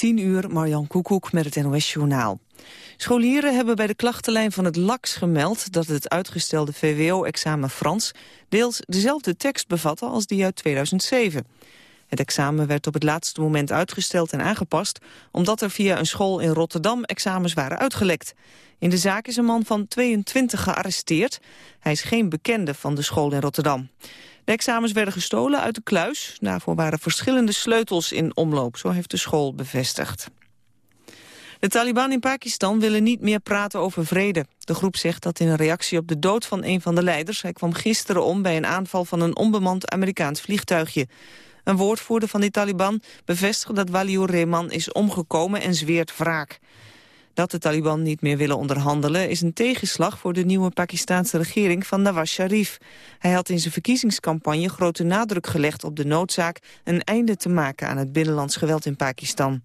10 uur, Marjan Koekoek met het NOS-journaal. Scholieren hebben bij de klachtenlijn van het LAX gemeld... dat het uitgestelde VWO-examen Frans deels dezelfde tekst bevatte als die uit 2007. Het examen werd op het laatste moment uitgesteld en aangepast... omdat er via een school in Rotterdam examens waren uitgelekt. In de zaak is een man van 22 gearresteerd. Hij is geen bekende van de school in Rotterdam. De examens werden gestolen uit de kluis. Daarvoor waren verschillende sleutels in omloop, zo heeft de school bevestigd. De Taliban in Pakistan willen niet meer praten over vrede. De groep zegt dat in een reactie op de dood van een van de leiders... hij kwam gisteren om bij een aanval van een onbemand Amerikaans vliegtuigje. Een woordvoerder van de Taliban bevestigt dat Waliur Rehman is omgekomen en zweert wraak. Dat de Taliban niet meer willen onderhandelen is een tegenslag voor de nieuwe Pakistanse regering van Nawaz Sharif. Hij had in zijn verkiezingscampagne grote nadruk gelegd op de noodzaak een einde te maken aan het binnenlands geweld in Pakistan.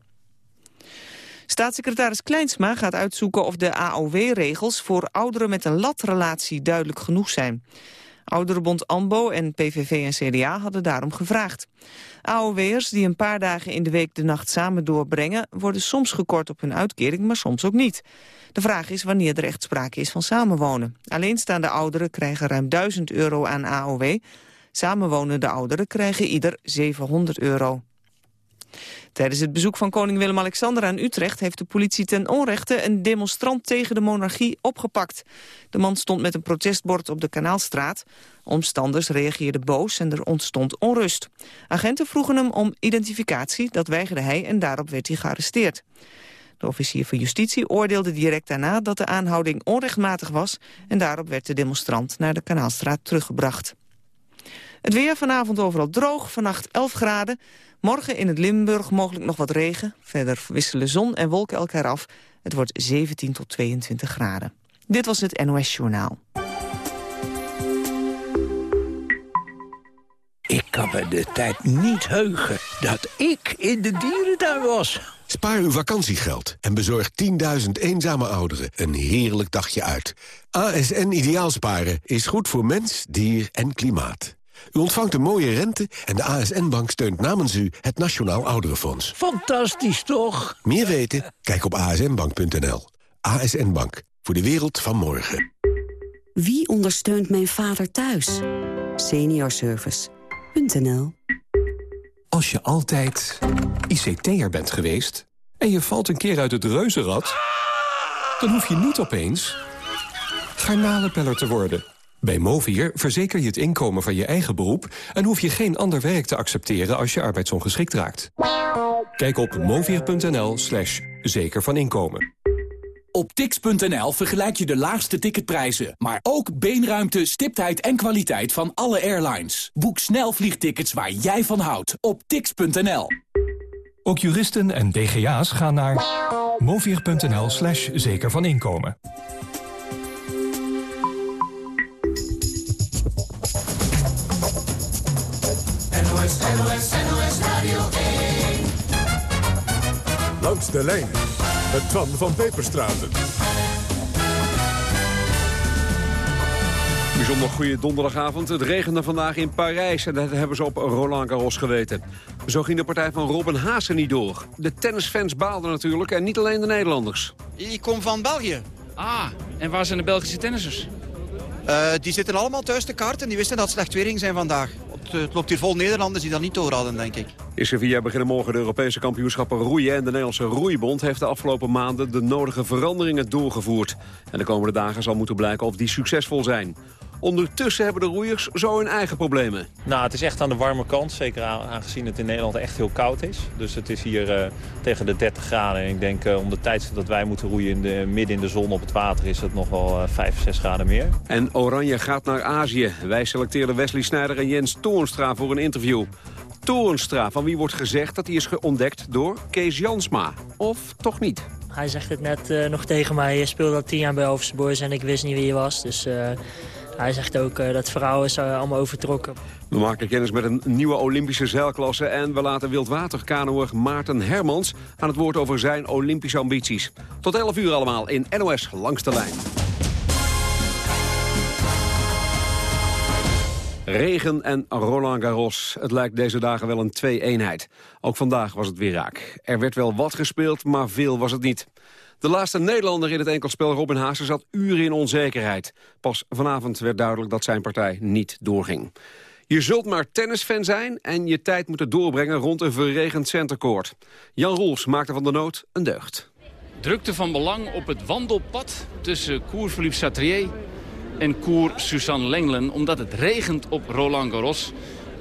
Staatssecretaris Kleinsma gaat uitzoeken of de AOW-regels voor ouderen met een latrelatie duidelijk genoeg zijn. Ouderenbond AMBO en PVV en CDA hadden daarom gevraagd. AOW'ers die een paar dagen in de week de nacht samen doorbrengen... worden soms gekort op hun uitkering, maar soms ook niet. De vraag is wanneer er echt sprake is van samenwonen. Alleenstaande ouderen krijgen ruim 1000 euro aan AOW. Samenwonende ouderen krijgen ieder 700 euro. Tijdens het bezoek van koning Willem-Alexander aan Utrecht... heeft de politie ten onrechte een demonstrant tegen de monarchie opgepakt. De man stond met een protestbord op de Kanaalstraat. Omstanders reageerden boos en er ontstond onrust. Agenten vroegen hem om identificatie, dat weigerde hij... en daarop werd hij gearresteerd. De officier van justitie oordeelde direct daarna dat de aanhouding onrechtmatig was... en daarop werd de demonstrant naar de Kanaalstraat teruggebracht. Het weer vanavond overal droog, vannacht 11 graden. Morgen in het Limburg mogelijk nog wat regen. Verder wisselen zon en wolken elkaar af. Het wordt 17 tot 22 graden. Dit was het NOS Journaal. Ik kan me de tijd niet heugen dat ik in de dierentuin was. Spaar uw vakantiegeld en bezorg 10.000 eenzame ouderen een heerlijk dagje uit. ASN Ideaalsparen is goed voor mens, dier en klimaat. U ontvangt een mooie rente en de ASN-bank steunt namens u het Nationaal Ouderenfonds. Fantastisch, toch? Meer weten? Kijk op asnbank.nl. ASN Bank, voor de wereld van morgen. Wie ondersteunt mijn vader thuis? Seniorservice.nl Als je altijd ICT'er bent geweest en je valt een keer uit het reuzenrad... dan hoef je niet opeens garnalenpeller te worden... Bij Movier verzeker je het inkomen van je eigen beroep... en hoef je geen ander werk te accepteren als je arbeidsongeschikt raakt. Kijk op movier.nl slash zeker van inkomen. Op tix.nl vergelijk je de laagste ticketprijzen... maar ook beenruimte, stiptheid en kwaliteit van alle airlines. Boek snel vliegtickets waar jij van houdt op tix.nl. Ook juristen en DGA's gaan naar movier.nl slash zeker van inkomen. Langs de lijn met Twan van Peperstraten. Bijzonder goede donderdagavond. Het regende vandaag in Parijs en dat hebben ze op Roland Garros geweten. Zo ging de partij van Robin Haase niet door. De tennisfans baalden natuurlijk en niet alleen de Nederlanders. Ik kom van België. Ah, en waar zijn de Belgische tennissers? Uh, die zitten allemaal thuis te kaart en die wisten dat het slecht weer ging zijn vandaag. Het, het loopt hier vol Nederlanders die dat niet door hadden, denk ik. In Sevilla beginnen morgen de Europese kampioenschappen roeien... en de Nederlandse Roeibond heeft de afgelopen maanden de nodige veranderingen doorgevoerd. En de komende dagen zal moeten blijken of die succesvol zijn. Ondertussen hebben de roeiers zo hun eigen problemen. Nou, het is echt aan de warme kant. Zeker aangezien het in Nederland echt heel koud is. Dus het is hier uh, tegen de 30 graden. En ik denk uh, om de tijd dat wij moeten roeien in de, midden in de zon op het water... is het nog wel uh, 5, 6 graden meer. En Oranje gaat naar Azië. Wij selecteerden Wesley Snijder en Jens Toornstra voor een interview. Toornstra, van wie wordt gezegd dat hij is ontdekt door Kees Jansma. Of toch niet? Hij zegt het net uh, nog tegen mij. Je speelde al tien jaar bij Overse Boys en ik wist niet wie je was. Dus uh, hij zegt ook uh, dat vrouwen is allemaal overtrokken. We maken kennis met een nieuwe Olympische zeilklasse... en we laten wildwaterkanoer Maarten Hermans aan het woord over zijn Olympische ambities. Tot 11 uur allemaal in NOS Langs de Lijn. Regen en Roland Garros. Het lijkt deze dagen wel een twee-eenheid. Ook vandaag was het weer raak. Er werd wel wat gespeeld, maar veel was het niet. De laatste Nederlander in het enkelspel, Robin Haase, zat uren in onzekerheid. Pas vanavond werd duidelijk dat zijn partij niet doorging. Je zult maar tennisfan zijn en je tijd moeten doorbrengen rond een verregend centercourt. Jan Roels maakte van de nood een deugd. Drukte van belang op het wandelpad tussen Koer Philippe Chatrier en Koer Suzanne Lenglen... omdat het regent op Roland Garros.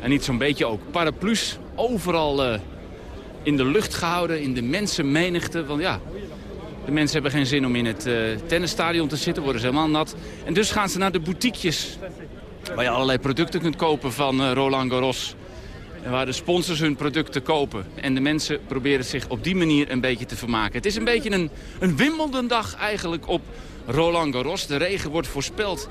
En niet zo'n beetje ook paraplu's overal uh, in de lucht gehouden, in de mensenmenigte. Want ja, de mensen hebben geen zin om in het uh, tennisstadion te zitten, worden ze helemaal nat. En dus gaan ze naar de boutiquejes, waar je allerlei producten kunt kopen van uh, Roland Garros. En waar de sponsors hun producten kopen. En de mensen proberen zich op die manier een beetje te vermaken. Het is een beetje een, een Wimbledon-dag eigenlijk op Roland Garros. De regen wordt voorspeld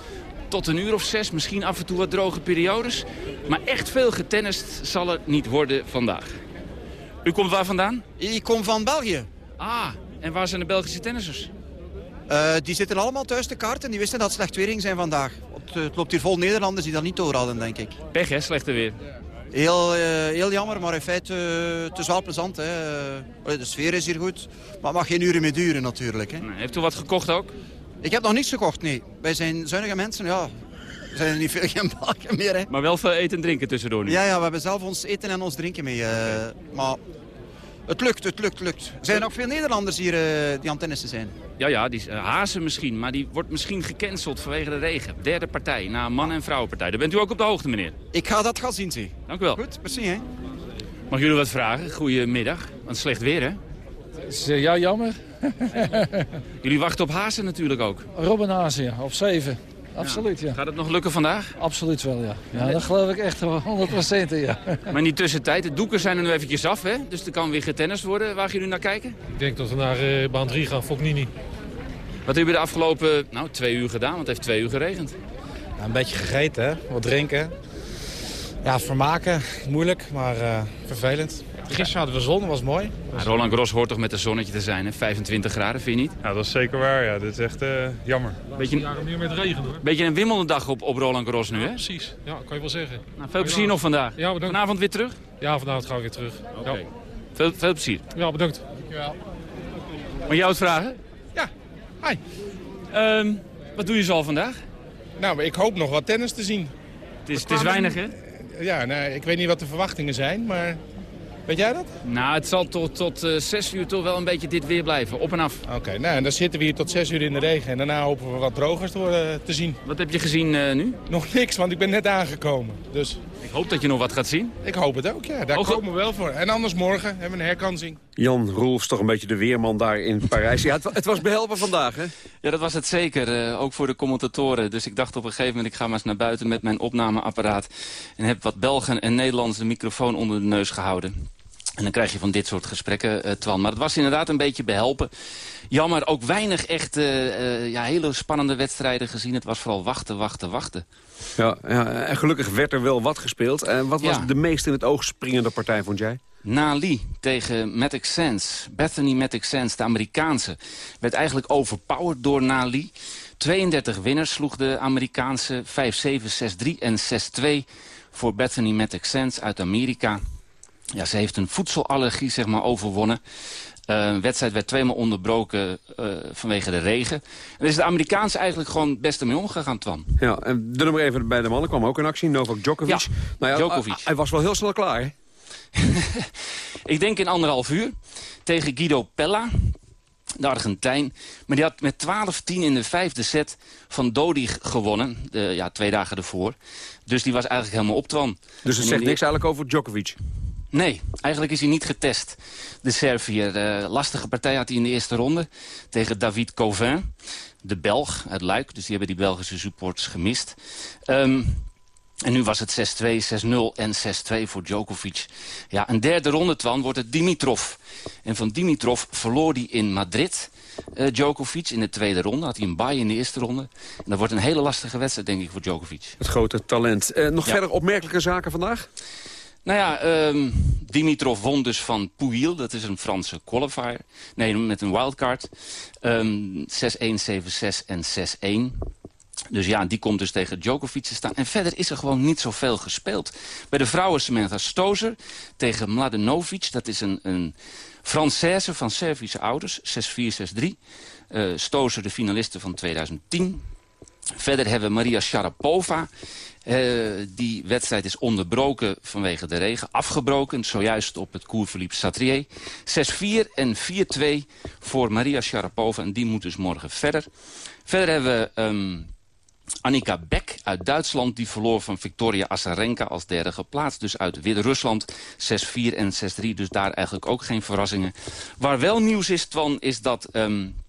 tot een uur of zes, misschien af en toe wat droge periodes. Maar echt veel getennist zal er niet worden vandaag. U komt waar vandaan? Ik kom van België. Ah, en waar zijn de Belgische tennissers? Uh, die zitten allemaal thuis te kaarten. Die wisten dat het slecht weer ging zijn vandaag. Het, het, loopt hier vol Nederlanders die dat niet door hadden, denk ik. Pech, hè? Slechte weer. Heel, uh, heel jammer, maar in feite uh, het is wel plezant. Hè. de sfeer is hier goed, maar het mag geen uren meer duren natuurlijk. Hè. Nee, heeft u wat gekocht ook? Ik heb nog niets gekocht, nee. Wij zijn zuinige mensen, ja. Er zijn er niet veel geen balken meer, hè. Maar wel veel eten en drinken tussendoor nu? Ja, ja, we hebben zelf ons eten en ons drinken mee. Maar het lukt, het lukt, lukt. Er zijn nog veel Nederlanders hier uh, die aan tennissen zijn. Ja, ja, die uh, Hazen misschien, maar die wordt misschien gecanceld vanwege de regen. Derde partij, na man- en vrouwenpartij. Daar bent u ook op de hoogte, meneer? Ik ga dat gaan zien, zie. Dank u wel. Goed, merci, hè. Mag jullie wat vragen? Goedemiddag. Want slecht weer, hè? Is uh, ja, jammer. jullie wachten op Hazen natuurlijk ook? Robin Hazen, ja, op 7. Absoluut, ja. Gaat het nog lukken vandaag? Absoluut wel, ja. Ja, dat geloof ik echt 100% ja. Maar in die tussentijd, de doeken zijn er nu eventjes af, hè? Dus er kan weer getennist worden. Waar gaan jullie naar kijken? Ik denk dat we naar uh, baan 3 gaan, Fognini. Wat hebben jullie de afgelopen nou, twee uur gedaan? Want het heeft twee uur geregend. Ja, een beetje gegeten, hè? wat drinken. Ja, vermaken. Moeilijk, maar uh, vervelend. Gisteren hadden we zon, was mooi. Ja, Roland Garros hoort toch met een zonnetje te zijn, hè? 25 graden, vind je niet? Ja, dat is zeker waar. Ja. Dit is echt uh, jammer. Beetje een, meer met regen, hoor. beetje een wimmelende op, op Roland Garros nu, hè? Ja, precies. Ja, kan je wel zeggen. Nou, veel plezier nog vandaag. Ja, bedankt. Vanavond weer terug? Ja, vanavond ga ik weer terug. Oké. Okay. Ja. Veel, veel plezier. Ja, bedankt. Dankjewel. Mag jou het vragen? Ja. Hi. Um, wat doe je zo vandaag? Nou, ik hoop nog wat tennis te zien. Het is, het is weinig, hè? Ja, nou, ik weet niet wat de verwachtingen zijn, maar weet jij dat? Nou, het zal tot, tot uh, 6 uur toch wel een beetje dit weer blijven, op en af. Oké, okay, nou, en dan zitten we hier tot 6 uur in de regen en daarna hopen we wat droger te, worden, te zien. Wat heb je gezien uh, nu? Nog niks, want ik ben net aangekomen, dus... Ik hoop dat je nog wat gaat zien. Ik hoop het ook, ja. Daar oh, komen we wel voor. En anders morgen hebben we een herkansing. Jan Roels, toch een beetje de weerman daar in Parijs. Ja, het, het was behelpen vandaag, hè? Ja, dat was het zeker. Uh, ook voor de commentatoren. Dus ik dacht op een gegeven moment, ik ga maar eens naar buiten met mijn opnameapparaat. En heb wat Belgen en Nederlanders de microfoon onder de neus gehouden. En dan krijg je van dit soort gesprekken, uh, Twan. Maar het was inderdaad een beetje behelpen. Jammer, ook weinig echt uh, uh, ja, hele spannende wedstrijden gezien. Het was vooral wachten, wachten, wachten. Ja, ja en gelukkig werd er wel wat gespeeld. En wat was ja. de meest in het oog springende partij, vond jij? Nali tegen Matic Sense. Bethany Matic Sense, de Amerikaanse, werd eigenlijk overpowered door Nali. 32 winners sloeg de Amerikaanse 5-7, 6-3 en 6-2 voor Bethany Matic Sense uit Amerika. Ja, ze heeft een voedselallergie zeg maar, overwonnen. Uh, wedstrijd werd tweemaal onderbroken uh, vanwege de regen. En daar is de Amerikaanse eigenlijk gewoon het beste mee omgegaan, Twan. Ja, en de nummer even bij de mannen kwam ook in actie, Novak Djokovic. Ja, nou ja, Djokovic. Hij was wel heel snel klaar, hè? Ik denk in anderhalf uur tegen Guido Pella, de Argentijn. Maar die had met 12-10 in de vijfde set van Dodig gewonnen, de, ja, twee dagen ervoor. Dus die was eigenlijk helemaal op, Twan. Dus het zegt niks eigenlijk over Djokovic? Nee, eigenlijk is hij niet getest. De Serviër. Uh, lastige partij had hij in de eerste ronde tegen David Covin. De Belg uit Luik, dus die hebben die Belgische supporters gemist. Um, en nu was het 6-2, 6-0 en 6-2 voor Djokovic. Ja, een derde ronde, Twan, wordt het Dimitrov. En van Dimitrov verloor hij in Madrid... Uh, Djokovic in de tweede ronde. Had hij een bye in de eerste ronde. En dat wordt een hele lastige wedstrijd, denk ik, voor Djokovic. Het grote talent. Uh, nog ja. verder opmerkelijke zaken vandaag? Nou ja, um, Dimitrov won dus van Pouille. Dat is een Franse qualifier. Nee, met een wildcard. Um, 6-1, 7-6 en 6-1. Dus ja, die komt dus tegen Djokovic te staan. En verder is er gewoon niet zoveel gespeeld. Bij de vrouwen Samantha Stozer tegen Mladenovic. Dat is een, een Française van Servische ouders. 6-4, 6-3. Uh, Stozer de finaliste van 2010. Verder hebben we Maria Sharapova. Uh, die wedstrijd is onderbroken vanwege de regen. Afgebroken, zojuist op het Cours Philippe Satrier. 6-4 en 4-2 voor Maria Sharapova. En die moet dus morgen verder. Verder hebben we um, Annika Beck uit Duitsland. Die verloor van Victoria Azarenka als derde geplaatst. Dus uit Wit-Rusland 6-4 en 6-3. Dus daar eigenlijk ook geen verrassingen. Waar wel nieuws is, Twan, is dat... Um,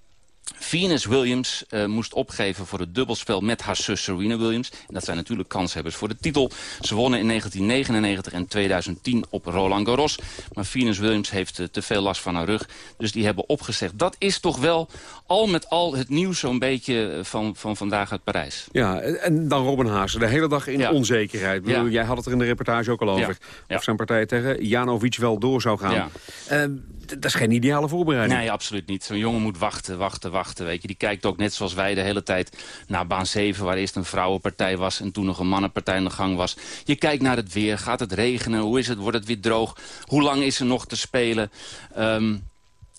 Venus Williams uh, moest opgeven voor het dubbelspel met haar zus Serena Williams. En dat zijn natuurlijk kanshebbers voor de titel. Ze wonnen in 1999 en 2010 op Roland Garros. Maar Venus Williams heeft uh, te veel last van haar rug. Dus die hebben opgezegd. Dat is toch wel al met al het nieuws zo'n beetje van, van vandaag uit Parijs. Ja, en dan Robin Haase. De hele dag in ja. onzekerheid. Ja. Jij had het er in de reportage ook al over. Ja. Of zijn partij tegen Janovic wel door zou gaan. Uh, dat is geen ideale voorbereiding. Nee, absoluut niet. Zo'n jongen moet wachten, wachten, wachten. Weet je. Die kijkt ook net zoals wij de hele tijd naar baan 7... waar eerst een vrouwenpartij was en toen nog een mannenpartij aan de gang was. Je kijkt naar het weer. Gaat het regenen? Hoe is het? Wordt het weer droog? Hoe lang is er nog te spelen? Um,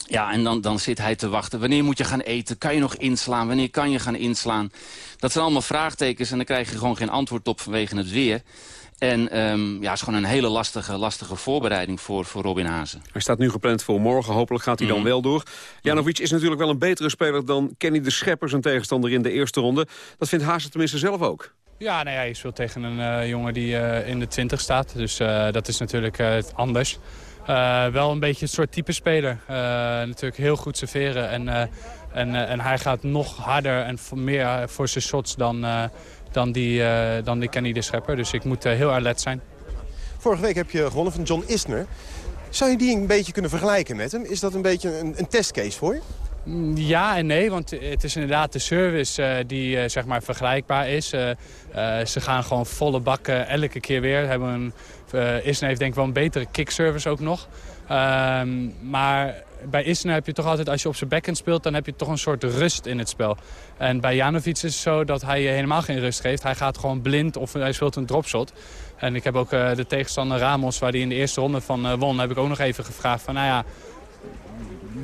ja, en dan, dan zit hij te wachten. Wanneer moet je gaan eten? Kan je nog inslaan? Wanneer kan je gaan inslaan? Dat zijn allemaal vraagtekens en dan krijg je gewoon geen antwoord op vanwege het weer. En um, ja, het is gewoon een hele lastige, lastige voorbereiding voor, voor Robin Hazen. Hij staat nu gepland voor morgen. Hopelijk gaat hij dan wel door. Janovic is natuurlijk wel een betere speler dan Kenny de Schepper... zijn tegenstander in de eerste ronde. Dat vindt Hazen tenminste zelf ook. Ja, nou ja, je speelt tegen een uh, jongen die uh, in de 20 staat. Dus uh, dat is natuurlijk anders. wel een beetje het soort type speler. natuurlijk heel goed serveren. En, en, en hij gaat nog harder en meer voor zijn shots dan dan die, uh, dan die Kenny de Schepper. Dus ik moet uh, heel alert zijn. Vorige week heb je gewonnen van John Isner. Zou je die een beetje kunnen vergelijken met hem? Is dat een beetje een, een testcase voor je? Ja en nee, want het is inderdaad de service uh, die uh, zeg maar vergelijkbaar is. Uh, ze gaan gewoon volle bakken elke keer weer. Hebben een, Isner heeft denk ik wel een betere kickservice ook nog. Ehm, maar bij Isner heb je toch altijd, als je op zijn backhand speelt... dan heb je toch een soort rust in het spel. En bij Janovic is het zo dat hij je helemaal geen rust geeft. Hij gaat gewoon blind of hij speelt een dropshot. En ik heb ook uh, de tegenstander Ramos, waar hij in de eerste ronde van uh, won... heb ik ook nog even gevraagd van, nou ja,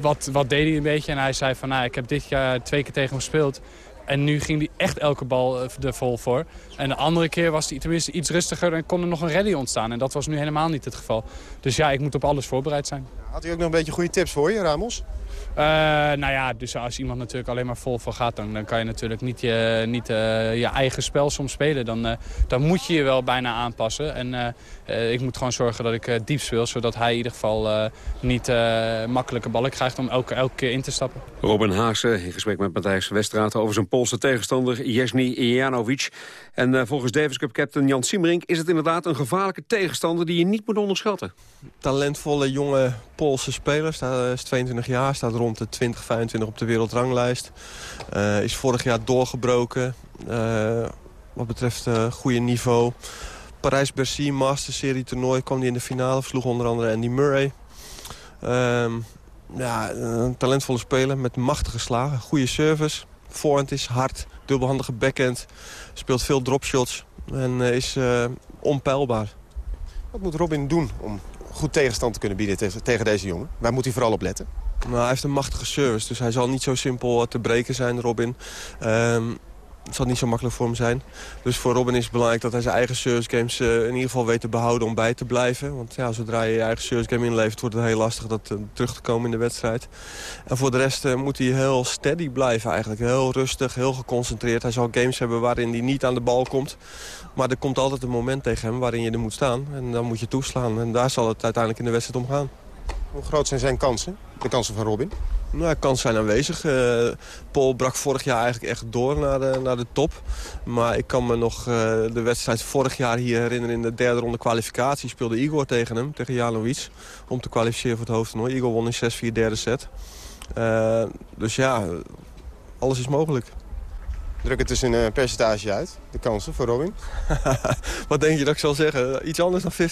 wat, wat deed hij een beetje? En hij zei van, nou, ik heb dit jaar twee keer tegen hem gespeeld... En nu ging hij echt elke bal er vol voor. En de andere keer was hij tenminste iets rustiger en kon er nog een rally ontstaan. En dat was nu helemaal niet het geval. Dus ja, ik moet op alles voorbereid zijn. Had hij ook nog een beetje goede tips voor je, Ramos? Uh, nou ja, dus als iemand natuurlijk alleen maar vol voor gaat... dan, dan kan je natuurlijk niet, je, niet uh, je eigen spel soms spelen. Dan, uh, dan moet je je wel bijna aanpassen. En ik moet gewoon zorgen dat ik diep speel... zodat hij in ieder geval niet makkelijke ballen krijgt... om elke, elke keer in te stappen. Robin Haase in gesprek met Matthijs Westraat... over zijn Poolse tegenstander Jesny Janovic. En volgens Davis Cup captain Jan Simmerink... is het inderdaad een gevaarlijke tegenstander die je niet moet onderschatten. Talentvolle jonge Poolse speler, staat, is 22 jaar, staat rond de 20, 25 op de wereldranglijst. Uh, is vorig jaar doorgebroken uh, wat betreft uh, goede niveau. Parijs-Bercy Master Serie toernooi kwam hij in de finale, versloeg onder andere Andy Murray. Um, ja, een talentvolle speler met machtige slagen, goede service. Voorhand is hard, dubbelhandige backhand, speelt veel dropshots en is onpeilbaar. Wat moet Robin doen om goed tegenstand te kunnen bieden tegen deze jongen? Waar moet hij vooral op letten? Hij heeft een machtige service, dus hij zal niet zo simpel te breken zijn, Robin. Um, het zal niet zo makkelijk voor hem zijn. Dus voor Robin is het belangrijk dat hij zijn eigen service games uh, in ieder geval weet te behouden om bij te blijven. Want ja, zodra je je eigen service game inlevert wordt het heel lastig dat uh, terug te komen in de wedstrijd. En voor de rest moet hij heel steady blijven eigenlijk. Heel rustig, heel geconcentreerd. Hij zal games hebben waarin hij niet aan de bal komt. Maar er komt altijd een moment tegen hem waarin je er moet staan. En dan moet je toeslaan. En daar zal het uiteindelijk in de wedstrijd om gaan. Hoe groot zijn zijn kansen? De kansen van Robin? Nou, kansen zijn aanwezig. Uh, Paul brak vorig jaar eigenlijk echt door naar de, naar de top. Maar ik kan me nog uh, de wedstrijd vorig jaar hier herinneren... in de derde ronde kwalificatie speelde Igor tegen hem, tegen Janovic... om te kwalificeren voor het hoofdtoernooi. Igor won in 6-4 derde set. Uh, dus ja, alles is mogelijk. Druk het dus een percentage uit, de kansen voor Robin. Wat denk je dat ik zal zeggen? Iets anders dan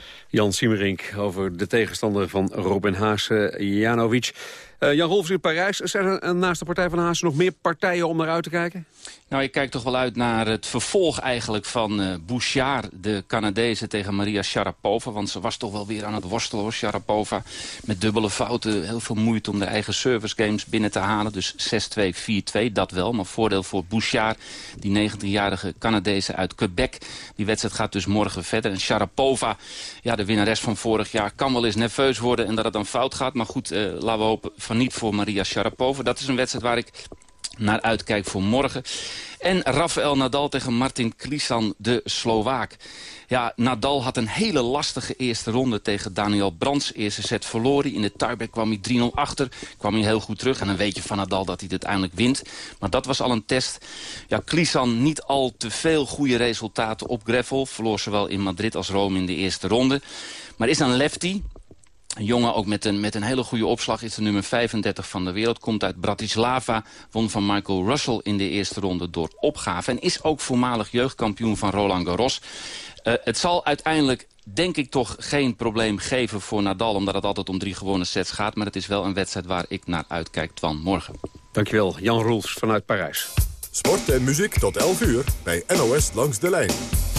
50-50? Jan Siemerink over de tegenstander van Robin Haase, Janovic. Uh, Jan Rolfs in Parijs. Zijn er uh, naast de Partij van Haas nog meer partijen om naar uit te kijken? Nou, ik kijk toch wel uit naar het vervolg eigenlijk van uh, Bouchard, de Canadese, tegen Maria Sharapova. Want ze was toch wel weer aan het worstelen, hoor, Sharapova. Met dubbele fouten, heel veel moeite om de eigen service games binnen te halen. Dus 6-2, 4-2, dat wel. Maar voordeel voor Bouchard, die 19-jarige Canadese uit Quebec. Die wedstrijd gaat dus morgen verder. En Sharapova, ja, de winnares van vorig jaar, kan wel eens nerveus worden en dat het dan fout gaat. Maar goed, uh, laten we hopen niet voor Maria Sharapova. Dat is een wedstrijd waar ik naar uitkijk voor morgen. En Rafael Nadal tegen Martin Klisan, de Slovaak. Ja, Nadal had een hele lastige eerste ronde tegen Daniel Brands. Eerste set verloren. In de tiebreak kwam hij 3-0 achter. Kwam hij heel goed terug. En dan weet je van Nadal dat hij het uiteindelijk wint. Maar dat was al een test. Ja, Klisan niet al te veel goede resultaten op gravel. Verloor zowel in Madrid als Rome in de eerste ronde. Maar is een lefty. Een jongen ook met een, met een hele goede opslag is de nummer 35 van de wereld. Komt uit Bratislava, won van Michael Russell in de eerste ronde door opgave. En is ook voormalig jeugdkampioen van Roland Garros. Uh, het zal uiteindelijk denk ik toch geen probleem geven voor Nadal... omdat het altijd om drie gewone sets gaat. Maar het is wel een wedstrijd waar ik naar uitkijk, Twan, morgen. Dankjewel, Jan Roels vanuit Parijs. Sport en muziek tot 11 uur bij NOS Langs de Lijn.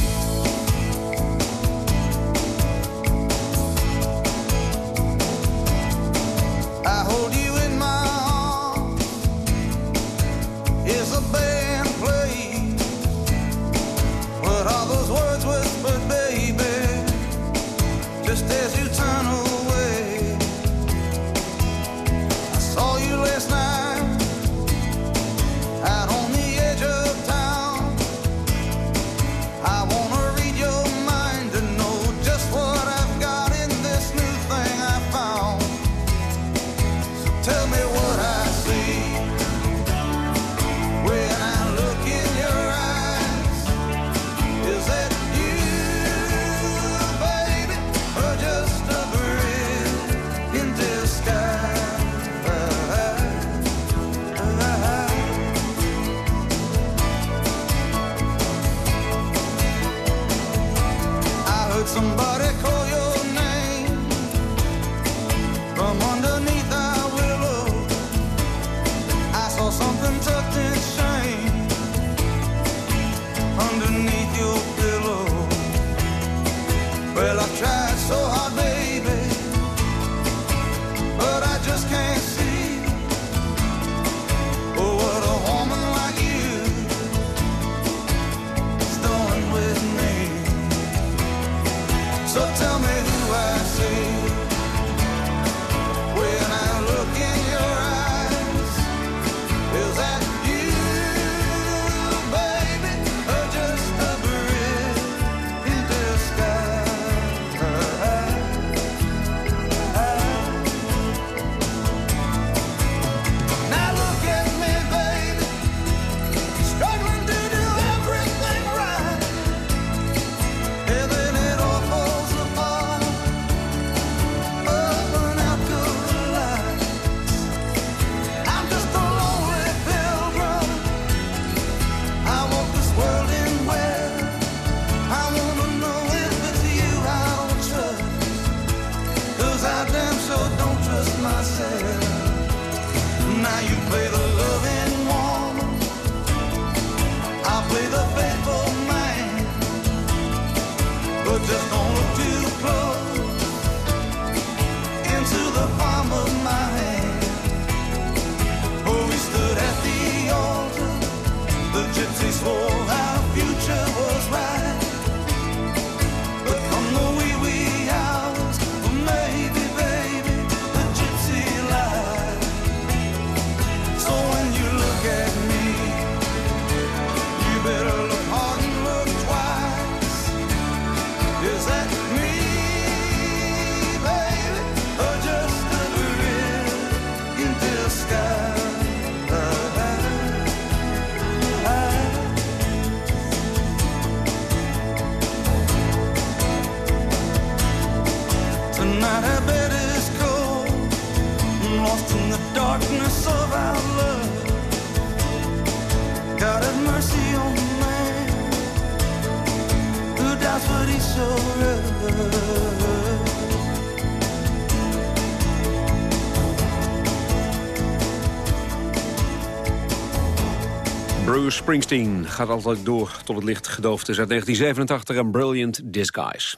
Springsteen gaat altijd door tot het licht gedoofd is uit 1987 en Brilliant Disguise.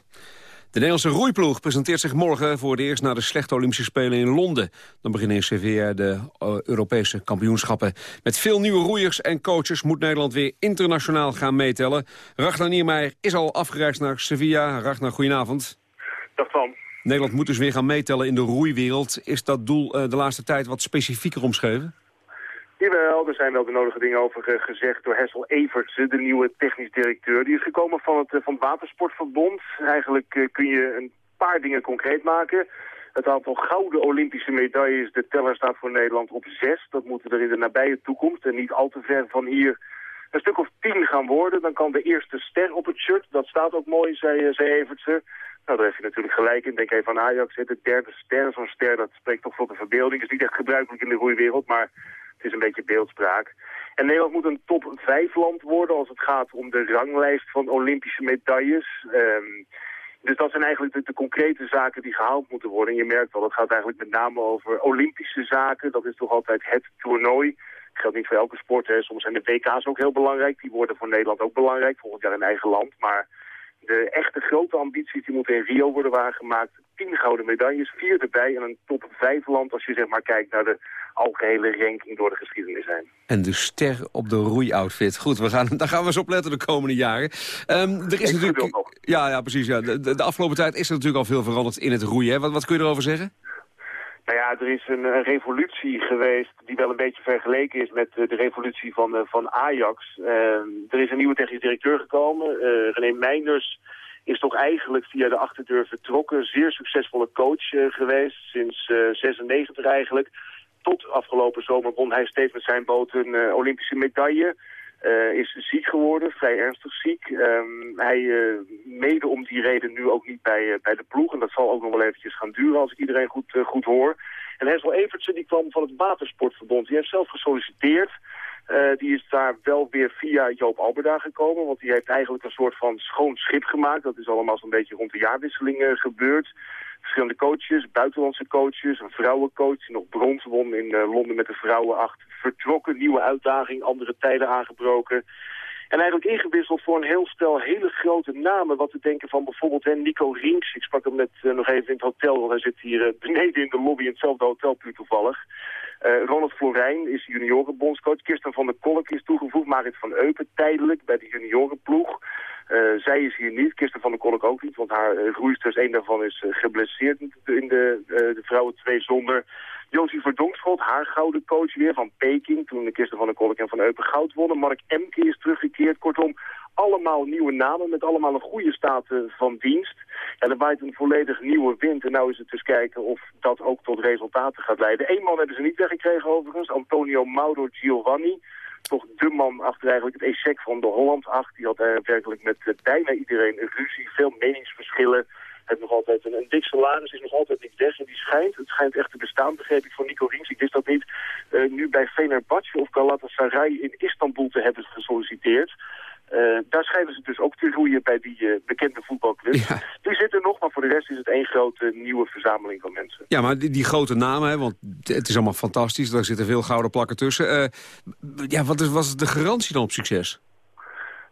De Nederlandse roeiploeg presenteert zich morgen voor het eerst na de slechte Olympische Spelen in Londen. Dan beginnen in Sevilla de eh, Europese kampioenschappen. Met veel nieuwe roeiers en coaches moet Nederland weer internationaal gaan meetellen. Ragnar Niermeijer is al afgereisd naar Sevilla. Ragnar, goedenavond. Dag Van. Nederland moet dus weer gaan meetellen in de roeiwereld. Is dat doel eh, de laatste tijd wat specifieker omschreven? Jawel, er zijn wel de nodige dingen over eh, gezegd door Hessel Evertsen, de nieuwe technisch directeur. Die is gekomen van het, eh, van het Watersportverbond. Eigenlijk eh, kun je een paar dingen concreet maken. Het aantal gouden Olympische medailles, de teller staat voor Nederland op zes. Dat moeten er in de nabije toekomst en niet al te ver van hier een stuk of tien gaan worden. Dan kan de eerste ster op het shirt, dat staat ook mooi, zei, zei Evertsen. Nou, daar heeft hij natuurlijk gelijk in. Denk even aan Ajax, de derde ster. Zo'n ster, dat spreekt toch voor de verbeelding. is niet echt gebruikelijk in de roeiwereld, maar is een beetje beeldspraak. En Nederland moet een top 5 land worden als het gaat om de ranglijst van Olympische medailles. Ehm, dus dat zijn eigenlijk de, de concrete zaken die gehaald moeten worden. En je merkt wel, dat gaat eigenlijk met name over Olympische zaken. Dat is toch altijd het toernooi. Dat geldt niet voor elke sport. Hè. Soms zijn de WK's ook heel belangrijk. Die worden voor Nederland ook belangrijk. Volgend jaar in eigen land. Maar de echte grote ambities die moeten in Rio worden waargemaakt. Tien gouden medailles, vier erbij en een top vijf land als je zeg maar kijkt naar de algehele ranking door de geschiedenis heen. En de ster op de roeioutfit. Goed, we gaan, daar gaan we eens op letten de komende jaren. Ehm, er is natuurlijk, ja, ja, precies. Ja. De, de, de afgelopen tijd is er natuurlijk al veel veranderd in het roeien. Hè? Wat, wat kun je erover zeggen? Nou ja, er is een, revolutie geweest die wel een beetje vergeleken is met eh, de revolutie van, eh, van Ajax. Ehm, er is een nieuwe technisch directeur gekomen. Eh, René Meinders is toch eigenlijk via de achterdeur vertrokken. Zeer succesvolle coach geweest, sinds eh 96 eigenlijk. Tot afgelopen zomer won hij steeds met zijn boot een Olympische medaille. Eh, is ziek geworden, vrij ernstig ziek. Ehm, hij eh, mede om die reden nu ook niet bij, eh, bij de ploeg. En dat zal ook nog wel eventjes gaan duren als ik iedereen goed, goed hoor. En Hessel Evertsen die kwam van het Watersportverbond. Die heeft zelf gesolliciteerd. Eh, die is daar wel weer via Joop Alberda gekomen. Want die heeft eigenlijk een soort van schoon schip gemaakt. Dat is allemaal zo'n beetje rond de jaarwisseling eh, gebeurd. Verschillende coaches, buitenlandse coaches, een vrouwencoach die nog brons won in eh, Londen met de vrouwenacht. Vertrokken, nieuwe uitdaging, andere tijden aangebroken. En eigenlijk ingewisseld voor een heel stel hele grote namen. Wat te denken van bijvoorbeeld hè, Nico Rinks. Ik sprak hem net nog even in het hotel, want hij zit hier beneden in de lobby in hetzelfde hotel puur toevallig. Eh, Ronald Florijn is juniorenbondscoach. Kirsten van der Kolk is toegevoegd. Marit van Eupen tijdelijk bij de juniorenploeg. Eh, zij is hier niet, Kirsten van der Kolk ook niet, want haar uh, roeisters, één daarvan is eh, geblesseerd in de, eh, de vrouwen twee zonder. Josie Verdonkschot, haar gouden coach weer van Peking, toen Kirsten van der Kolk en van Eupen goud wonnen. Mark Emke is teruggekeerd. Kortom, allemaal nieuwe namen met allemaal een goede staat eh, van dienst. En er waait een volledig nieuwe wind. En nou is het dus kijken of dat ook tot resultaten gaat leiden. Eén man hebben ze niet weggekregen overigens, Antonio Mauro Giovanni toch de man achter eigenlijk het ESEC van de Holland 8. Die had eh, werkelijk met eh, bijna iedereen een ruzie, veel meningsverschillen. Heeft nog altijd een, dik salaris, is nog altijd niet weg. En die schijnt, het schijnt echt te bestaan, begreep ik van Nico Rings. Ik wist dat niet, nu bij Fenerbahce of Galatasaray in Istanbul te hebben gesolliciteerd. Eh, daar schijnen ze dus ook te roeien bij die eh, bekende voetbalclub. Die zitten nog, maar voor de rest is het één grote nieuwe verzameling van mensen. Ja, maar die, die grote namen, hè, want het is allemaal fantastisch. Daar zitten veel gouden plakken tussen. Eh, ja, wat is, was de garantie dan op succes?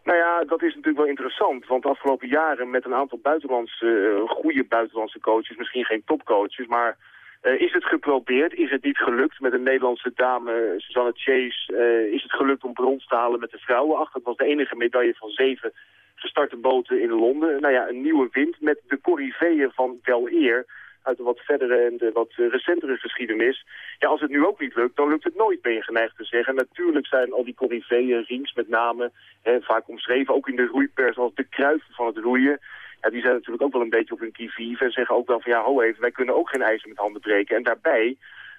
Nou ja, dat is natuurlijk wel interessant. Want de afgelopen jaren met een aantal buitenlandse, goede buitenlandse coaches, misschien geen topcoaches, maar eh, is het geprobeerd? Is het niet gelukt met een Nederlandse dame, Susanne Chase? eh, is het gelukt om brons te halen met de vrouwenacht? Dat was de enige medaille van zeven gestarte boten in Londen. Nou ja, een nieuwe wind met de corriveeën van wel eer uit de wat verdere en de wat recentere geschiedenis. Ja, als het nu ook niet lukt, dan lukt het nooit, ben je geneigd te zeggen. Natuurlijk zijn al die corriveeën, rings met name, hè, vaak omschreven, ook in de roeipers als de kruiven van het roeien. Ja, die zijn natuurlijk ook wel een beetje op hun kivive en zeggen ook wel van ja, ho even, wij kunnen ook geen ijzer met handen breken. En daarbij,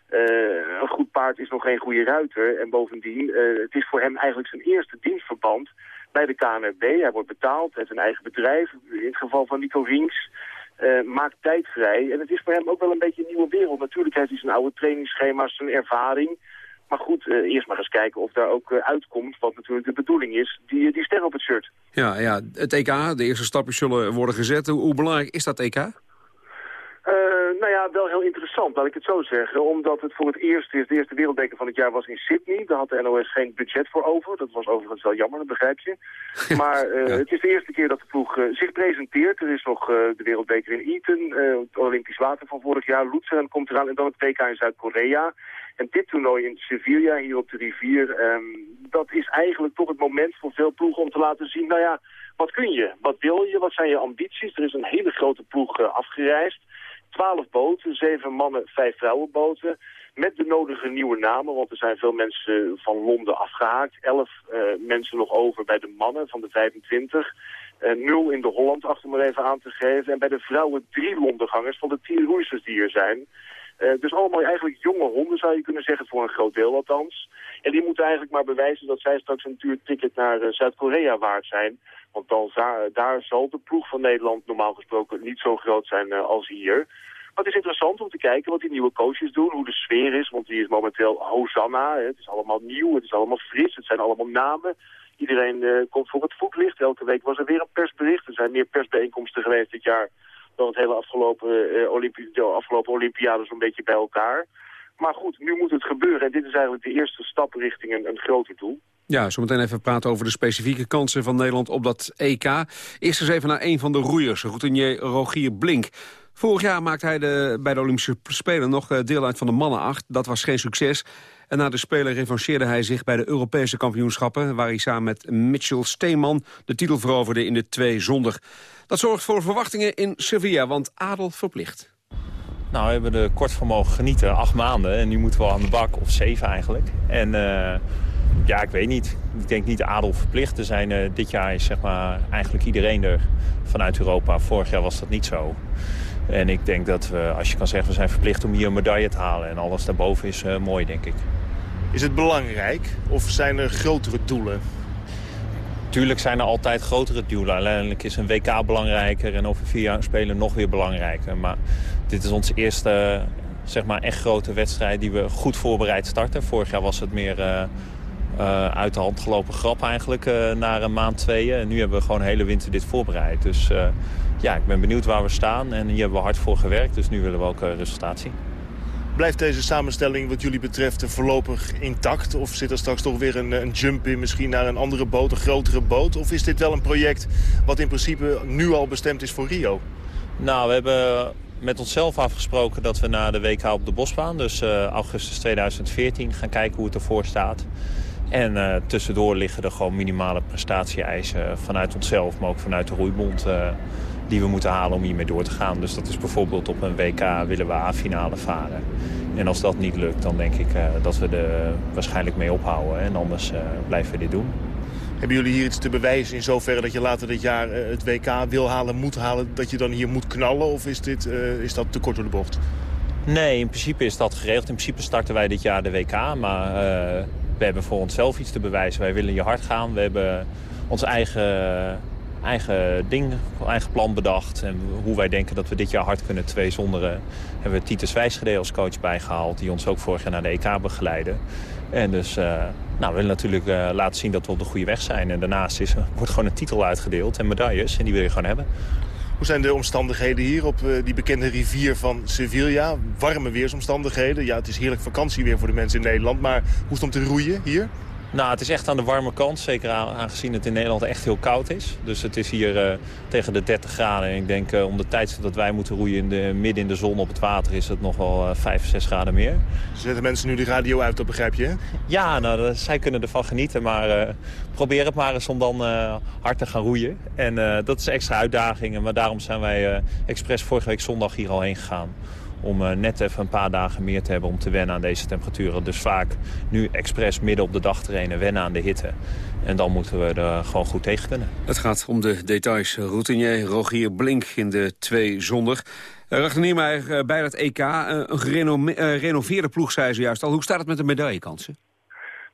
eh, een goed paard is nog geen goede ruiter. En bovendien, eh, het is voor hem eigenlijk zijn eerste dienstverband bij de KNRB. Hij wordt betaald, heeft een eigen bedrijf, in het geval van Nico Rinks. eh, maakt tijd vrij. En het is voor hem ook wel een beetje een nieuwe wereld. Natuurlijk heeft hij zijn oude trainingsschema's, zijn ervaring. Maar goed, eh, eerst maar eens kijken of daar ook eh, uitkomt, wat natuurlijk de bedoeling is, die, die ster op het shirt. Ja, ja, het EK, de eerste stapjes zullen worden gezet. Hoe, hoe belangrijk is dat EK? Eh, nou ja, wel heel interessant, laat ik het zo zeggen. Omdat het voor het eerst is, de eerste wereldbeker van het jaar was in Sydney. Daar had de NOS geen budget voor over. Dat was overigens wel jammer, dat begrijp je. Maar eh, het is de eerste keer dat de ploeg eh, zich presenteert. Er is nog eh, de wereldbeker in Eton, eh, het Olympisch water van vorig jaar. Luzern komt eraan en dan het WK in Zuid-Korea. En dit toernooi in Sevilla, hier op de rivier, ehm, dat is eigenlijk toch het moment voor veel ploegen om te laten zien, nou ja, wat kun je? Wat wil je? Wat zijn je ambities? Er is een hele grote ploeg eh, afgereisd. Twaalf boten, zeven mannen, vijf vrouwenboten. Met de nodige nieuwe namen, want er zijn veel mensen van Londen afgehaakt. Elf eh, mensen nog over bij de mannen van de 25. Eh, nul in de Holland, achter maar even aan te geven. En bij de vrouwen drie Londengangers van de tien roeisters die er zijn. Eh, dus allemaal eigenlijk jonge honden zou je kunnen zeggen, voor een groot deel althans. En die moeten eigenlijk maar bewijzen dat zij straks een duurticket naar eh, Zuid-Korea waard zijn. Want dan daar zal de ploeg van Nederland normaal gesproken niet zo groot zijn eh, als hier. Maar het is interessant om te kijken wat die nieuwe coaches doen, hoe de sfeer is. Want die is momenteel Hosanna, het is allemaal nieuw, het is allemaal fris, het zijn allemaal namen. Iedereen komt voor het voetlicht. Elke week was er weer een persbericht. Er zijn meer persbijeenkomsten geweest dit jaar dan het hele afgelopen, eh, Olympi de afgelopen Olympiade zo'n beetje bij elkaar. Maar goed, nu moet het gebeuren. En dit is eigenlijk de eerste stap richting een, een groter doel. Ja, zometeen even praten over de specifieke kansen van Nederland op dat EK. Eerst eens even naar een van de roeiers, routinier Rogier Blink. Vorig jaar maakte hij de, bij de Olympische Spelen nog eh, deel uit van de mannenacht. Dat was geen succes. En na de Spelen revancheerde hij zich bij de Europese kampioenschappen... waar hij samen met Mitchell Steeman de titel veroverde in de twee zonder. Dat zorgt voor verwachtingen in Sevilla, want adel verplicht. Nou, we hebben er kort van mogen genieten, acht maanden. En nu moeten we aan de bak, of zeven eigenlijk. En eh, ja, ik weet niet. Ik denk niet adel verplicht. Er zijn, eh, dit jaar is zeg maar eigenlijk iedereen er vanuit Europa. Vorig jaar was dat niet zo. En ik denk dat we, als je kan zeggen, we zijn verplicht om hier een medaille te halen. En alles daarboven is eh, mooi, denk ik. Is het belangrijk of zijn er grotere doelen? Tuurlijk zijn er altijd grotere doelen. Uiteindelijk is een WK belangrijker en over vier jaar spelen nog weer belangrijker. Maar dit is onze eerste zeg maar, echt grote wedstrijd die we goed voorbereid starten. Vorig jaar was het meer eh, eh, uit de hand gelopen grap eigenlijk uh, na een maand tweeën. En nu hebben we gewoon de hele winter dit voorbereid. Dus ja, ik ben benieuwd waar we staan en hier hebben we hard voor gewerkt. Dus nu willen we ook resultaat zien. Blijft deze samenstelling wat jullie betreft voorlopig intact? Of zit er straks toch weer een, een jump in misschien naar een andere boot, een grotere boot? Of is dit wel een project wat in principe nu al bestemd is voor Rio? Nou, we hebben met onszelf afgesproken dat we naar de WK op de Bosbaan... dus uh, augustus 2014 gaan kijken hoe het ervoor staat. En uh, tussendoor liggen er gewoon minimale prestatie-eisen vanuit onszelf... maar ook vanuit de roeibond uh, die we moeten halen om hiermee door te gaan. Dus dat is bijvoorbeeld op een WK willen we A-finale varen. En als dat niet lukt, dan denk ik uh, dat we er waarschijnlijk mee ophouden. En anders blijven we dit doen. Hebben jullie hier iets te bewijzen in zoverre dat je later dit jaar het WK wil halen, moet halen... dat je dan hier moet knallen of is, dit, is dat te kort door de bocht? Nee, in principe is dat geregeld. In principe starten wij dit jaar de WK, maar we hebben voor onszelf iets te bewijzen. Wij willen hier hard gaan. We hebben ons eigen, eigen ding, eigen plan bedacht. En hoe wij denken dat we dit jaar hard kunnen twee zonderen. Hebben we Titus Wijsgede als coach bijgehaald. Die ons ook vorig jaar naar de EK begeleiden. En dus uh, nou, we willen natuurlijk uh, laten zien dat we op de goede weg zijn. En daarnaast is, wordt gewoon een titel uitgedeeld en medailles. En die wil je gewoon hebben. Hoe zijn de omstandigheden hier op die bekende rivier van Sevilla? Warme weersomstandigheden. Ja, het is heerlijk vakantieweer voor de mensen in Nederland. Maar hoe is het om te roeien hier? Nou, het is echt aan de warme kant. Zeker aangezien het in Nederland echt heel koud is. Dus het is hier uh, tegen de 30 graden. En ik denk uh, om de tijd dat wij moeten roeien in de, midden in de zon op het water... is het nog wel uh, 5, 6 graden meer. Zetten mensen nu de radio uit, dat begrijp je, hè? Ja, nou, dat, zij kunnen ervan genieten. Maar eh, probeer het maar eens om dan hard te gaan roeien. En dat is extra uitdaging. Maar daarom zijn wij expres vorige week zondag hier al heen gegaan om uh, net even een paar dagen meer te hebben om te wennen aan deze temperaturen. Dus vaak nu expres midden op de dag trainen, wennen aan de hitte. En dan moeten we er gewoon goed tegen kunnen. Het gaat om de details. Routinier Rogier Blink in de twee zonder. Uh, Rachter Niemeyer, uh, bij dat EK, uh, een gerenoveerde ploeg, zei ze juist al. Hoe staat het met de medaillekansen?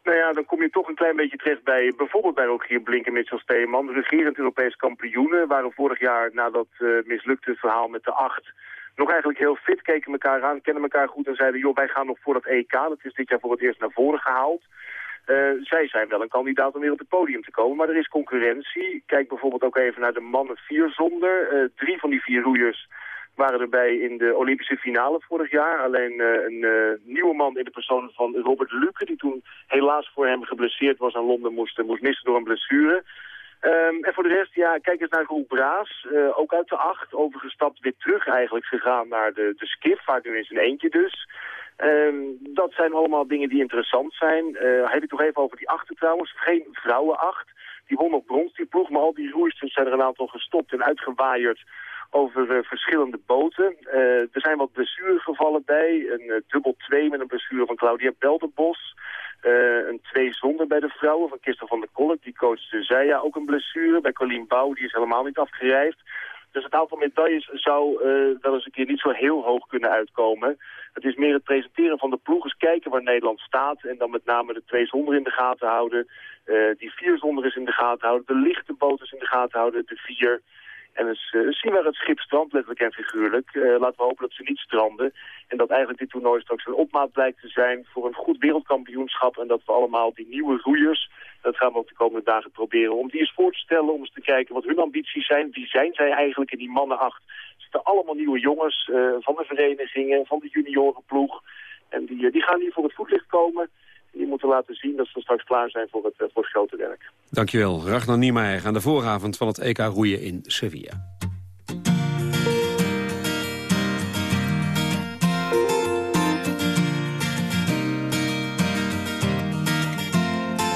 Nou ja, dan kom je toch een klein beetje terecht bij bijvoorbeeld bij Rogier Blink en Mitchell Steeman. Regerend Europees kampioenen waren vorig jaar na dat mislukte verhaal met de acht nog eigenlijk heel fit, keken elkaar aan, kennen elkaar goed en zeiden... joh, wij gaan nog voor dat EK, dat is dit jaar voor het eerst naar voren gehaald. Uh, zij zijn wel een kandidaat om weer op het podium te komen, maar er is concurrentie. Kijk bijvoorbeeld ook even naar de mannen vier zonder. Uh, drie van die vier roeiers waren erbij in de Olympische finale vorig jaar. Alleen eh, een eh, nieuwe man in de persoon van Robert Luke, die toen helaas voor hem geblesseerd was aan Londen, moest, moest missen door een blessure. Ehm, en voor de rest, ja, kijk eens naar Roel Braas. eh, ook uit de acht, overgestapt, weer terug eigenlijk gegaan naar de, de skif, vaak nu in eentje dus. Ehm, dat zijn allemaal dingen die interessant zijn. Eh heb ik toch even over die achten trouwens. Geen vrouwenacht. Die won nog brons, die ploeg. Maar al die roeisters zijn er een aantal gestopt en uitgewaaierd over eh, verschillende boten. Eh, er zijn wat blessuregevallen bij. Een dubbel twee met een blessure van Claudia Beldenbos. Eh, een twee zonder bij de vrouwen van Kirsten van der Kolk. Die coachte zij ja ook een blessure. Bij Colleen Bouw, die is helemaal niet afgerijfd. Dus het aantal medailles zou eh, wel eens een keer niet zo heel hoog kunnen uitkomen. Het is meer het presenteren van de ploeg, eens kijken waar Nederland staat. En dan met name de twee zonder in de gaten houden. eh, die vier zonder is in de gaten houden. De lichte boot is in de gaten houden, de vier. En eh, zien waar het schip strandt, letterlijk en figuurlijk. Eh, laten we hopen dat ze niet stranden. En dat eigenlijk dit toernooi straks een opmaat blijkt te zijn voor een goed wereldkampioenschap. En dat we allemaal die nieuwe roeiers, dat gaan we ook de komende dagen proberen, om die eens voor te stellen. Om eens te kijken wat hun ambities zijn. Wie zijn zij eigenlijk in die mannenacht? Er zitten allemaal nieuwe jongens eh, van de verenigingen, van de juniorenploeg. En die, eh, die gaan hier voor het voetlicht komen. Die moeten laten zien dat ze straks klaar zijn voor het, eh, voor het grote werk. Dankjewel, Ragnar Niemeyer aan de vooravond van het EK roeien in Sevilla.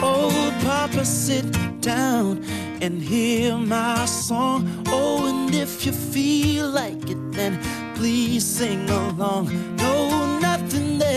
Oh, Papa, sit down and hear my song. Oh, and if you feel like it, then please sing along. No,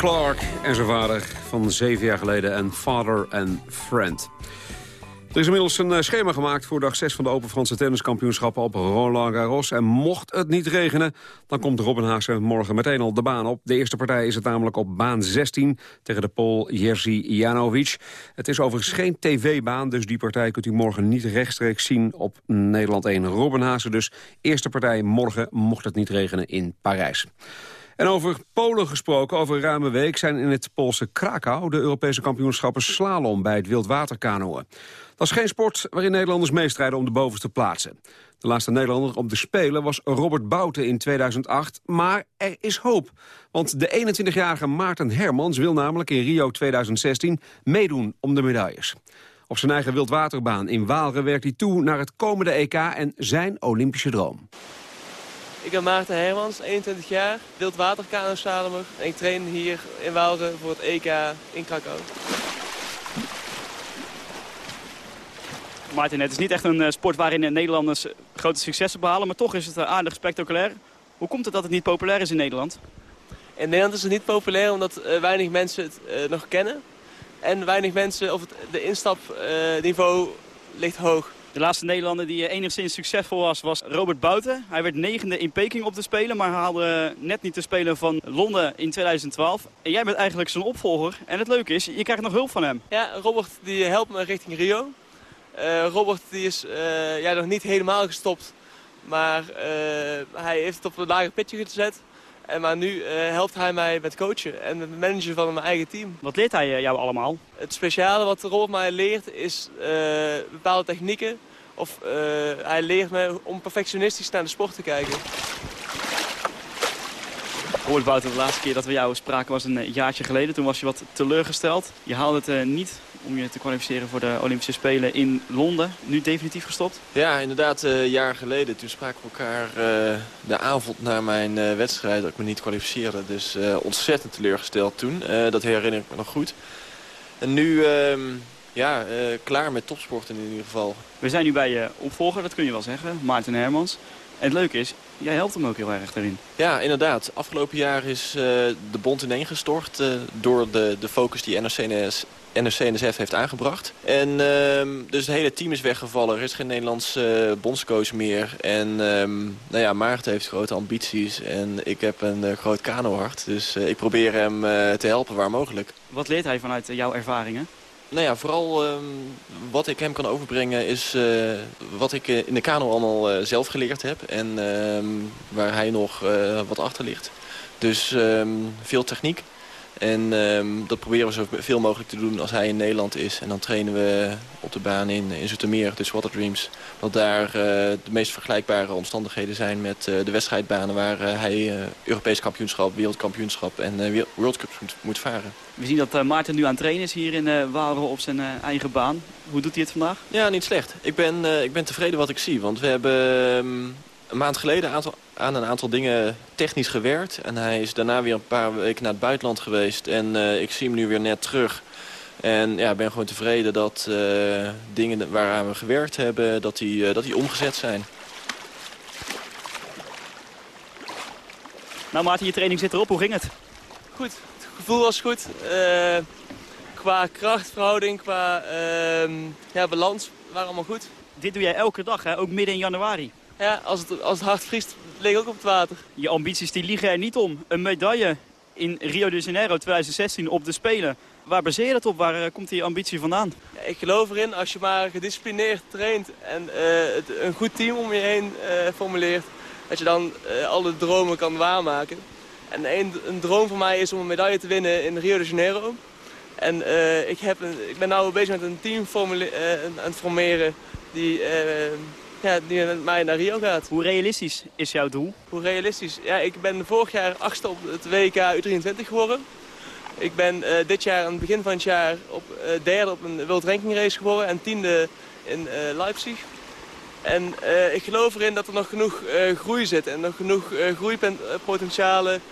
Clark en zijn vader van zeven jaar geleden en Father and Friend. Er is inmiddels een eh, schema gemaakt voor dag 6 van de Open Franse tenniskampioenschappen op Roland Garros. En mocht het niet regenen, dan komt Robin Haase morgen meteen al de baan op. De eerste partij is het namelijk op baan 16 tegen de Pool Jerzy Janovic. Het is overigens geen tv-baan, dus die partij kunt u morgen niet rechtstreeks zien op Nederland 1. Robin Haase dus, eerste partij morgen, mocht het niet regenen in Parijs. En over Polen gesproken, over een ruime week... zijn in het Poolse Krakau de Europese kampioenschappen slalom... bij het wildwaterkanoën. Dat is geen sport waarin Nederlanders meestrijden om de bovenste plaatsen. De laatste Nederlander op de Spelen was Robert Bouten in 2008. Maar er is hoop. Want de 21-jarige Maarten Hermans wil namelijk in Rio 2016 meedoen om de medailles. Op zijn eigen wildwaterbaan in Waalre werkt hij toe naar het komende EK en zijn Olympische droom. Ik ben Maarten Hermans, 21 jaar, wildwaterkano-slalomer. En ik train hier in Waalre voor het EK in Krakau. Martin, het is niet echt een eh, sport waarin de Nederlanders grote successen behalen, maar toch is het eh, aardig spectaculair. Hoe komt het dat het niet populair is in Nederland? In Nederland is het niet populair omdat eh, weinig mensen het nog kennen. En weinig mensen, of het, de instapniveau ligt hoog. De laatste Nederlander die eh, enigszins succesvol was, was Robert Bouten. Hij werd negende in Peking op te spelen, maar haalde net niet te spelen van Londen in 2012. En jij bent eigenlijk zijn opvolger. En het leuke is, je krijgt nog hulp van hem. Ja, Robert die helpt me richting Rio. Eh, Robert die is eh, ja, nog niet helemaal gestopt. Maar eh, hij heeft het op een lager pitje gezet. En maar nu eh, helpt hij mij met coachen en met managen van mijn eigen team. Wat leert hij eh, jou allemaal? Het speciale wat Robert mij leert is eh, bepaalde technieken. Of hij leert me om perfectionistisch naar de sport te kijken. Robert Bouten, de laatste keer dat we jou spraken was een jaartje geleden. Toen was je wat teleurgesteld. Je haalde het niet om je te kwalificeren voor de Olympische Spelen in Londen. Nu definitief gestopt? Ja, inderdaad, eh, een jaar geleden. Toen spraken we elkaar eh, de avond na mijn eh, wedstrijd dat ik me niet kwalificeerde. Dus eh, ontzettend teleurgesteld toen. Eh, dat herinner ik me nog goed. En nu, ehm, ja, eh, klaar met topsporten in ieder geval. We zijn nu bij je opvolger, dat kun je wel zeggen, Maarten Hermans. En het leuke is, jij helpt hem ook heel erg daarin. Ja, inderdaad. Afgelopen jaar is eh, de bond ineengestort eh, door de, de focus die NRC-NS NRC-NSF heeft aangebracht. En ehm, dus het hele team is weggevallen. Er is geen Nederlands eh, bondscoach meer. En ehm, nou ja, Maarten heeft grote ambities. En ik heb een eh, groot kanohart. Dus eh, ik probeer hem te helpen waar mogelijk. Wat leert hij vanuit jouw ervaringen? Nou ja, vooral ehm, wat ik hem kan overbrengen is wat ik in de kano allemaal zelf geleerd heb. En waar hij nog wat achter ligt. Dus veel techniek. En ehm, dat proberen we zoveel mogelijk te doen als hij in Nederland is. En dan trainen we op de baan in, in Zoetermeer, dus Water Dreams. Want daar eh, de meest vergelijkbare omstandigheden zijn met eh, de wedstrijdbanen... waar eh, hij Europees kampioenschap, wereldkampioenschap en World Cups moet, moet varen. We zien dat Maarten nu aan het trainen is hier in uh, Waalre op zijn eigen baan. Hoe doet hij het vandaag? Ja, niet slecht. Ik ben, ik ben tevreden wat ik zie. Want we hebben ehm, een maand geleden aantal, aan een aantal dingen technisch gewerkt. En hij is daarna weer een paar weken naar het buitenland geweest. En eh, ik zie hem nu weer net terug. En ja, ik ben gewoon tevreden dat eh, dingen waaraan we gewerkt hebben, dat die, eh, dat die omgezet zijn. Nou Maarten, je training zit erop. Hoe ging het? Goed, het gevoel was goed. Eh, qua krachtverhouding, qua ehm, ja, balans waren allemaal goed. Dit doe jij elke dag, hè? ook midden in januari. Ja, als het, als het hard vriest, lig ik ook op het water. Je ambities die liegen er niet om. Een medaille in Rio de Janeiro 2016 op de Spelen. Waar baseer je dat op? Waar eh, komt die ambitie vandaan? Ja, ik geloof erin, als je maar gedisciplineerd traint en eh, het, een goed team om je heen eh, formuleert, dat je dan alle dromen kan waarmaken. En een, een droom van mij is om een medaille te winnen in Rio de Janeiro. En eh, ik, heb een, ik ben nu bezig met een team aan het formeren die, ja, die met mij naar Rio gaat. Hoe realistisch is jouw doel? Hoe realistisch? Ja, ik ben vorig jaar achtste op het WK U23 geworden. Ik ben eh, dit jaar aan het begin van het jaar op, eh, derde op een World Ranking Race geworden en tiende in eh, Leipzig. En ik geloof erin dat er nog genoeg groei zit en nog genoeg groeipotentialen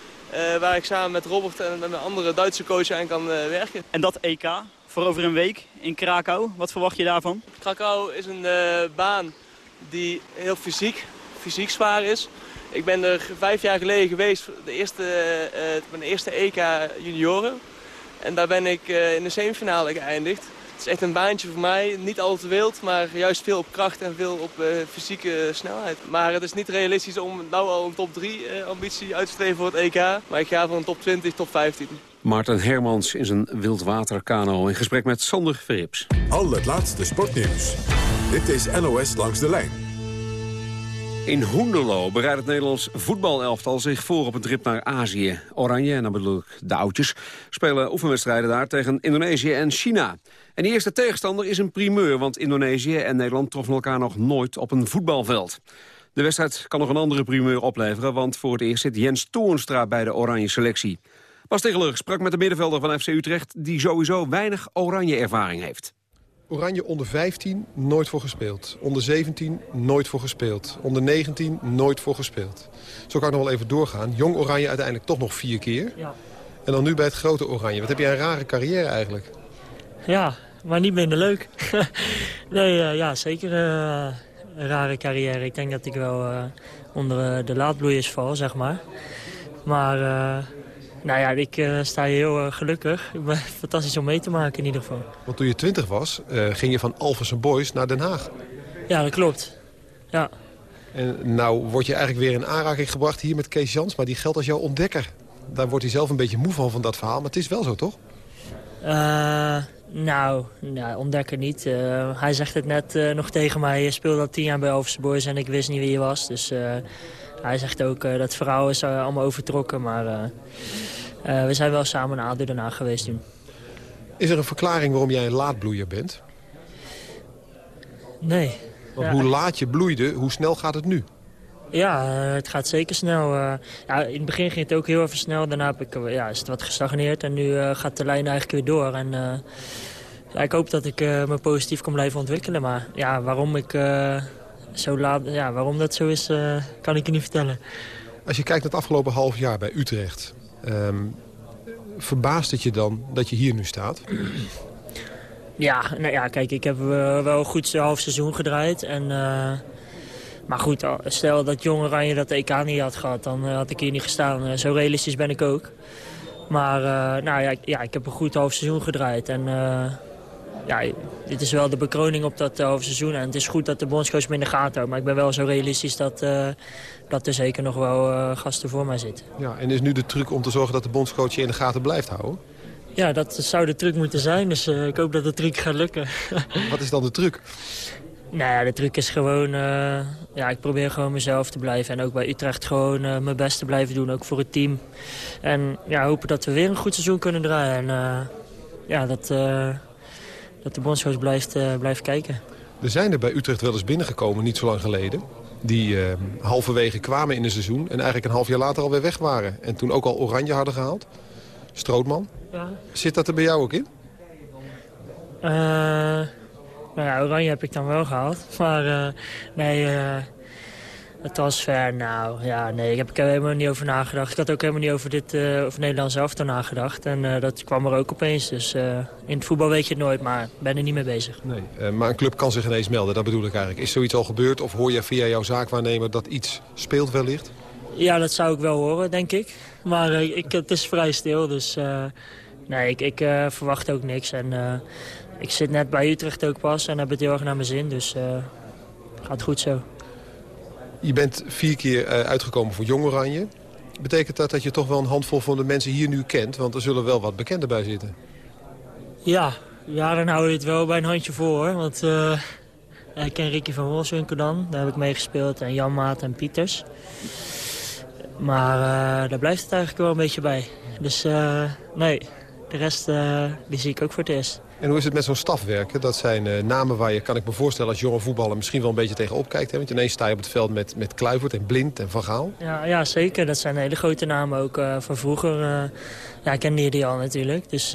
waar ik samen met Robert en met mijn andere Duitse coach aan kan werken. En dat EK voor over een week in Krakau. Wat verwacht je daarvan? Krakau is een baan die heel fysiek, fysiek zwaar is. Ik ben er vijf jaar geleden geweest, de eerste, eh, mijn eerste EK junioren. En daar ben ik eh, in de semifinale geëindigd. Het is echt een baantje voor mij. Niet al te wild, maar juist veel op kracht en veel op eh, fysieke snelheid. Maar het is niet realistisch om nou al een top 3 ambitie uit te streven voor het EK. Maar ik ga voor een top 20, top 15. Maarten Hermans in zijn wildwaterkano in gesprek met Sander Verrips. Al het laatste sportnieuws. Dit is NOS Langs de Lijn. In Hoenderlo bereidt het Nederlands voetbalelftal zich voor op een trip naar Azië. Oranje, en dan bedoel ik de oudjes, spelen oefenwedstrijden daar tegen Indonesië en China. En die eerste tegenstander is een primeur, want Indonesië en Nederland troffen elkaar nog nooit op een voetbalveld. De wedstrijd kan nog een andere primeur opleveren, want voor het eerst zit Jens Toornstra bij de oranje selectie. Bas Tegeler sprak met de middenvelder van FC Utrecht... die sowieso weinig oranje ervaring heeft. Oranje onder 15 nooit voor gespeeld. Onder 17 nooit voor gespeeld. Onder 19 nooit voor gespeeld. Zo kan ik nog wel even doorgaan. Jong Oranje uiteindelijk toch nog vier keer. Ja. En dan nu bij het grote Oranje. Wat heb jij een rare carrière eigenlijk? Ja, maar niet minder leuk. nee, eh, ja, zeker eh, een rare carrière. Ik denk dat ik wel eh, onder de laadbloeiers val, zeg maar. Maar nou ja, ik uh, sta heel uh, gelukkig. Ik ben fantastisch om mee te maken in ieder geval. Want toen je twintig was, uh, ging je van Alphense Boys naar Den Haag. Ja, dat klopt. Ja. En nou word je eigenlijk weer in aanraking gebracht hier met Kees Jans. Maar die geldt als jouw ontdekker. Daar wordt hij zelf een beetje moe van, van dat verhaal. Maar het is wel zo, toch? nou, nou, ontdekker niet. hij zegt het net nog tegen mij. Je speelde al tien jaar bij Alphense Boys en ik wist niet wie je was. Dus hij zegt ook dat het verhaal is allemaal overtrokken. Maar uh, we zijn wel samen naar ADO daarna geweest toen. Is er een verklaring waarom jij een laadbloeier bent? Nee. Want ja. hoe laat je bloeide, hoe snel gaat het nu? Ja, het gaat zeker snel. Uh, ja, in het begin ging het ook heel even snel. Daarna heb ik, ja, is het wat gestagneerd. En nu gaat de lijn eigenlijk weer door. En, ja, ik hoop dat ik me positief kan blijven ontwikkelen. Maar ja, waarom, ik, zo laat, ja, waarom dat zo is, kan ik je niet vertellen. Als je kijkt naar het afgelopen half jaar bij Utrecht... Um, verbaast het je dan dat je hier nu staat? Ja, nou ja, kijk, ik heb uh, wel een goed half seizoen gedraaid. En, uh, maar goed, stel dat Jong Oranje dat EK niet had gehad, dan had ik hier niet gestaan. zo realistisch ben ik ook. Maar nou ja, ja, ik heb een goed half seizoen gedraaid. En ja, dit is wel de bekroning op dat half seizoen. En het is goed dat de bondscoach me in de gaten houdt. Maar ik ben wel zo realistisch dat, dat er zeker nog wel uh, gasten voor mij zitten. Ja, en is nu de truc om te zorgen dat de bondscoach je in de gaten blijft houden? Ja, dat zou de truc moeten zijn. Dus uh, ik hoop dat de truc gaat lukken. Wat is dan de truc? Nou ja, de truc is gewoon... Uh, ja, ik probeer gewoon mezelf te blijven. En ook bij Utrecht gewoon mijn best te blijven doen. Ook voor het team. En ja, hopen dat we weer een goed seizoen kunnen draaien. En ja, dat, dat de bondscoach blijft, blijft kijken. Er zijn er bij Utrecht wel eens binnengekomen, niet zo lang geleden die uh, halverwege kwamen in een seizoen... en eigenlijk een half jaar later alweer weg waren. En toen ook al Oranje hadden gehaald. Strootman. Ja. Zit dat er bij jou ook in? Uh, nou ja, Oranje heb ik dan wel gehaald. Maar uh, nee, het transfer, nou ja, nee, ik heb er helemaal niet over nagedacht. Ik had ook helemaal niet over dit uh, over Nederland zelf dan nagedacht. En uh, dat kwam er ook opeens. Dus uh, in het voetbal weet je het nooit, maar ben er niet mee bezig. Nee, maar een club kan zich ineens melden, dat bedoel ik eigenlijk. Is zoiets al gebeurd of hoor je via jouw zaakwaarnemer dat iets speelt wellicht? Ja, dat zou ik wel horen, denk ik. Maar ik, het is vrij stil, dus nee, ik, ik verwacht ook niks. En ik zit net bij Utrecht ook pas en heb het heel erg naar mijn zin, dus gaat goed zo. Je bent vier keer uh, uitgekomen voor Jong Oranje. Betekent dat dat je toch wel een handvol van de mensen hier nu kent? Want er zullen wel wat bekenden bij zitten. Ja, ja dan hou je het wel bij een handje voor. Want uh, ik ken Ricky van Wolfswinkel dan. Daar heb ik mee gespeeld. En Jan Maat en Pieters. Maar uh, daar blijft het eigenlijk wel een beetje bij. Dus nee, de rest die zie ik ook voor het eerst. En hoe is het met zo'n staf werken? Dat zijn uh, namen waar je, kan ik me voorstellen, als jonge voetballer misschien wel een beetje tegenop kijkt. Hè? Want ineens sta je op het veld met, met Kluivert en Blind en Van Gaal. Ja, ja zeker. Dat zijn hele grote namen ook uh, van vroeger. Uh, ja, kende je die al natuurlijk. Dus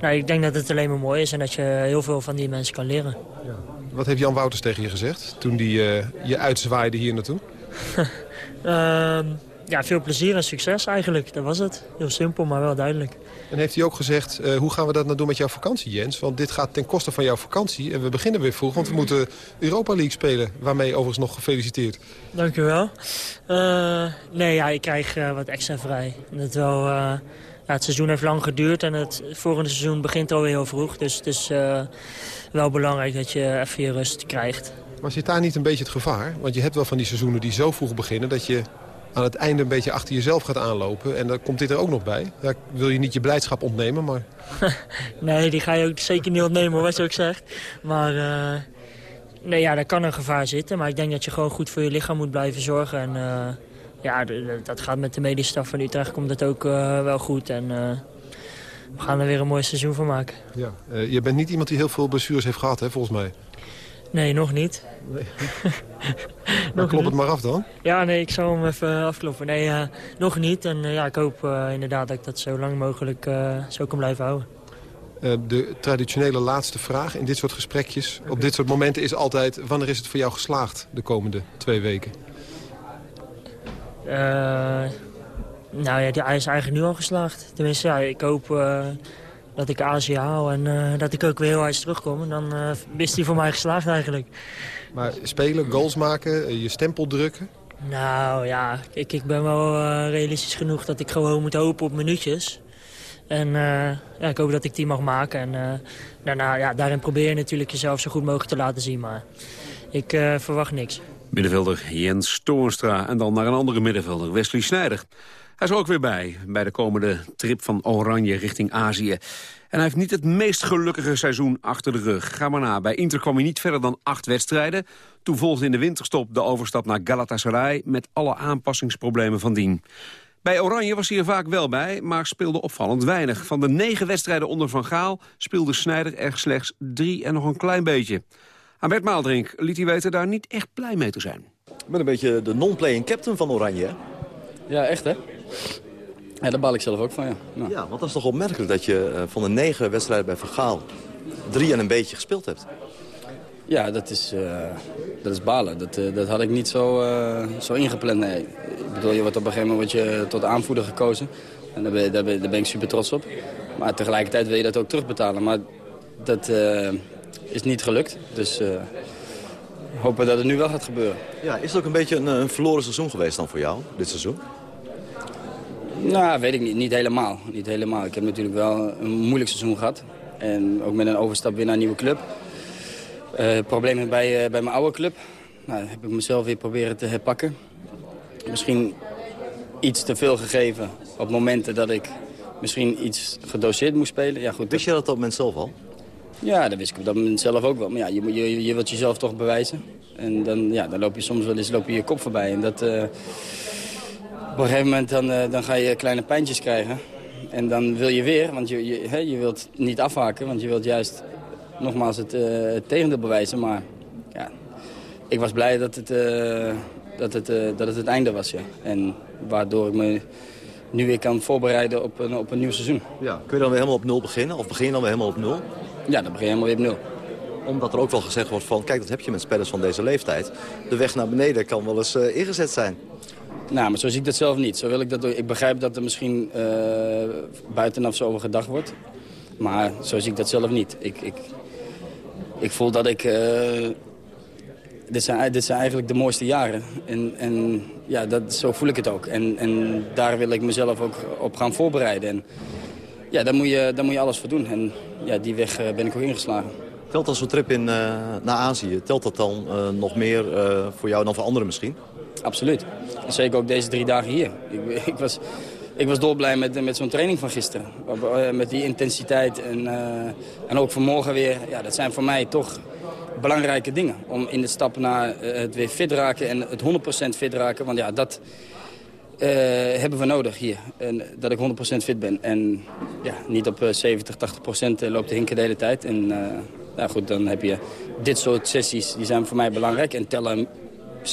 nou, ik denk dat het alleen maar mooi is en dat je heel veel van die mensen kan leren. Ja. Wat heeft Jan Wouters tegen je gezegd toen die je uitzwaaide hier naartoe? Ehm, ja, veel plezier en succes eigenlijk. Dat was het. Heel simpel, maar wel duidelijk. En heeft hij ook gezegd, eh, hoe gaan we dat nou doen met jouw vakantie, Jens? Want dit gaat ten koste van jouw vakantie. En we beginnen weer vroeg, want we moeten Europa League spelen. Waarmee overigens nog gefeliciteerd. Dank u wel. Eh, nee, ja, ik krijg eh, wat extra vrij. Dat wel, ja, het seizoen heeft lang geduurd en het volgende seizoen begint alweer heel vroeg. Dus het is wel belangrijk dat je even je rust krijgt. Maar zit daar niet een beetje het gevaar? Want je hebt wel van die seizoenen die zo vroeg beginnen... dat je aan het einde een beetje achter jezelf gaat aanlopen. En dan komt dit er ook nog bij. Ik wil je niet je blijdschap ontnemen, maar... Nee, die ga je ook zeker niet ontnemen, wat je ook zegt. Maar eh, nee, ja, daar kan een gevaar zitten. Maar ik denk dat je gewoon goed voor je lichaam moet blijven zorgen. En eh, ja, dat gaat met de medische staf van Utrecht komt dat ook eh, wel goed. En we gaan er weer een mooi seizoen van maken. Ja. Je bent niet iemand die heel veel blessures heeft gehad, hè, volgens mij. Nee, nog niet. Maar klop het maar af dan. Ja, nee, ik zal hem even afkloppen. Nee, eh, nog niet. En eh, ja, ik hoop eh, inderdaad dat ik dat zo lang mogelijk zo kan blijven houden. De traditionele laatste vraag in dit soort gesprekjes... op dit soort momenten is altijd... wanneer is het voor jou geslaagd de komende twee weken? Nou ja, die is eigenlijk nu al geslaagd. Tenminste, ja, ik hoop dat ik Azië haal en eh, dat ik ook weer heel hard terugkom. En dan eh, is die voor mij geslaagd eigenlijk. Maar spelen, goals maken, eh, je stempel drukken... Nou ja, ik, ik ben wel realistisch genoeg dat ik gewoon moet hopen op minuutjes. En eh, ja, ik hoop dat ik die mag maken. En eh, daarna, ja, daarin probeer je natuurlijk jezelf zo goed mogelijk te laten zien. Maar ik eh, verwacht niks. Middenvelder Jens Toornstra en dan naar een andere middenvelder, Wesley Sneijder. Hij is er ook weer bij, bij de komende trip van Oranje richting Azië. En hij heeft niet het meest gelukkige seizoen achter de rug. Ga maar na, bij Inter kwam hij niet verder dan acht wedstrijden. Toen volgde in de winterstop de overstap naar Galatasaray... met alle aanpassingsproblemen van dien. Bij Oranje was hij er vaak wel bij, maar speelde opvallend weinig. Van de negen wedstrijden onder Van Gaal speelde Sneijder er slechts drie en nog een klein beetje. Aan Bert Maaldrink liet hij weten daar niet echt blij mee te zijn. Ik ben een beetje de non-playing captain van Oranje? Ja, echt hè? Ja, daar baal ik zelf ook van, ja. Ja, want dat is toch opmerkelijk dat je eh, van de negen wedstrijden bij Van Gaal... drie en een beetje gespeeld hebt. Ja, dat is, eh, dat is balen. Dat, eh, dat had ik niet zo, zo ingepland, nee. Ik bedoel, je wordt op een gegeven moment word je tot aanvoerder gekozen. En daar ben, daar, ben, daar ben ik super trots op. Maar tegelijkertijd wil je dat ook terugbetalen. Maar dat is niet gelukt. Dus hopen dat het nu wel gaat gebeuren. Ja, is het ook een beetje een, een verloren seizoen geweest dan voor jou, dit seizoen? Nou, weet ik niet. Niet helemaal. Niet helemaal. Ik heb natuurlijk wel een moeilijk seizoen gehad. En ook met een overstap weer naar een nieuwe club. Eh, problemen bij, eh, bij mijn oude club. Nou, heb ik mezelf weer proberen te herpakken. Misschien iets te veel gegeven op momenten dat ik misschien iets gedoseerd moest spelen. Ja, goed, Wist je dat op dat moment zelf al? Ja, dat wist ik op dat moment zelf ook wel. Maar ja, je, moet- je, je wilt jezelf toch bewijzen. En dan, ja, dan loop je soms wel eens loop je, je kop voorbij. En dat, eh, op een gegeven moment dan, eh, dan ga je kleine pijntjes krijgen. En dan wil je weer, want je, je, hè, je wilt niet afhaken. Want je wilt juist nogmaals het, eh, het tegendeel bewijzen. Maar ja, ik was blij dat het, eh, dat het, dat het het einde was. Ja. En waardoor ik me nu weer kan voorbereiden op een, op een nieuw seizoen. Ja. Kun je dan weer helemaal op nul beginnen? Of begin je dan weer helemaal op nul? Ja, dan begin je helemaal weer op nul. Omdat er ook wel gezegd wordt van, kijk, dat heb je met spelers van deze leeftijd. De weg naar beneden kan wel eens ingezet zijn. Nou, maar zo zie ik dat zelf niet. Zo wil ik, dat, ik begrijp dat er misschien eh, buitenaf zo over gedacht wordt. Maar zo zie ik dat zelf niet. Ik, ik, ik voel dat ik... eh, dit, zijn, dit zijn eigenlijk de mooiste jaren. En, en ja, dat, zo voel ik het ook. En, en daar wil ik mezelf ook op gaan voorbereiden. En ja, daar moet je, daar moet je alles voor doen. En ja, die weg eh, ben ik ook ingeslagen. Telt dat zo'n trip in, naar Azië, telt dat dan nog meer voor jou dan voor anderen misschien? Absoluut. Zeker ook deze drie dagen hier. Ik, ik was, ik was dolblij met, met zo'n training van gisteren. Eh, Met die intensiteit en, eh, en ook vanmorgen weer. Ja, dat zijn voor mij toch belangrijke dingen. Om in de stap naar eh, het weer fit raken en het 100% fit raken. Want ja, dat hebben we nodig hier. En dat ik 100% fit ben. En ja, niet op eh, 70, 80% loopt de hinken de hele tijd. En nou goed, dan heb je dit soort sessies. Die zijn voor mij belangrijk en tellen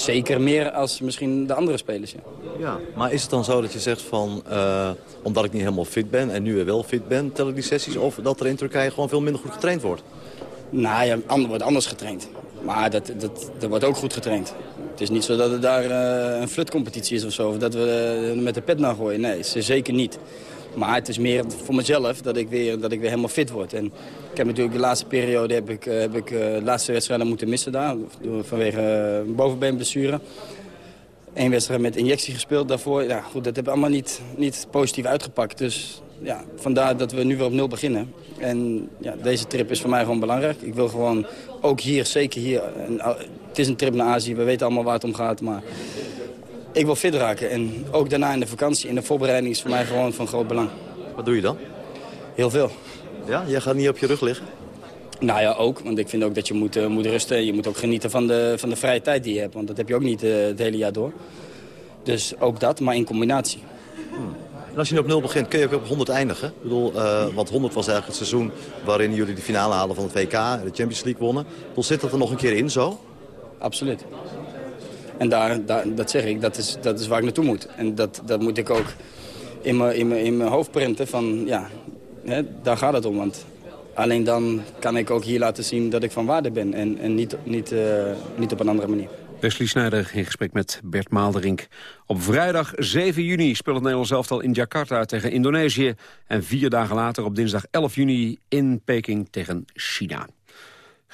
zeker meer als misschien de andere spelers. Ja. Ja. Maar is het dan zo dat je zegt van, eh, omdat ik niet helemaal fit ben en nu weer wel fit ben, tellen die sessies? Of dat er in Turkije gewoon veel minder goed getraind wordt? Nou ja, ander wordt anders getraind. Maar dat, dat, dat wordt ook goed getraind. Het is niet zo dat het daar eh, een flutcompetitie is of zo. Of dat we eh, met de pet naar gooien. Nee, zeker niet. Maar het is meer voor mezelf dat ik weer, dat ik weer helemaal fit word. En ik heb natuurlijk de laatste periode heb ik, eh, heb ik eh, de laatste wedstrijden moeten missen daar. Vanwege uh, bovenbeenblessure. Eén wedstrijd met injectie gespeeld daarvoor. Ja, goed, dat hebben allemaal niet, niet positief uitgepakt. Dus ja, vandaar dat we nu weer op nul beginnen. En ja, deze trip is voor mij gewoon belangrijk. Ik wil gewoon, ook hier, zeker hier... het is een trip naar Azië, we weten allemaal waar het om gaat. Maar ik wil fit raken. En ook daarna in de vakantie, in de voorbereiding is voor mij gewoon van groot belang. Wat doe je dan? Heel veel. Ja, jij gaat niet op je rug liggen? Nou ja, ook. Want ik vind ook dat je moet, uh, moet rusten. Je moet ook genieten van de, van de vrije tijd die je hebt. Want dat heb je ook niet uh, het hele jaar door. Dus ook dat, maar in combinatie. Hmm. En als je nu op nul begint, kun je ook op 100 eindigen. Ik bedoel, uh, want 100 was eigenlijk het seizoen waarin jullie de finale halen van het WK en de Champions League wonnen. Bedoel, zit dat er nog een keer in zo? Absoluut. En daar, dat zeg ik, dat is, dat is waar ik naartoe moet. En dat, dat moet ik ook in mijn, in mijn, in hoofd printen van, ja, hè, daar gaat het om. Want alleen dan kan ik ook hier laten zien dat ik van waarde ben. En, en niet, niet, uh, niet op een andere manier. Wesley Snijder in gesprek met Bert Maalderink. Op vrijdag 7 juni speelt het Nederlands elftal in Jakarta tegen Indonesië. En vier dagen later op dinsdag 11 juni in Peking tegen China.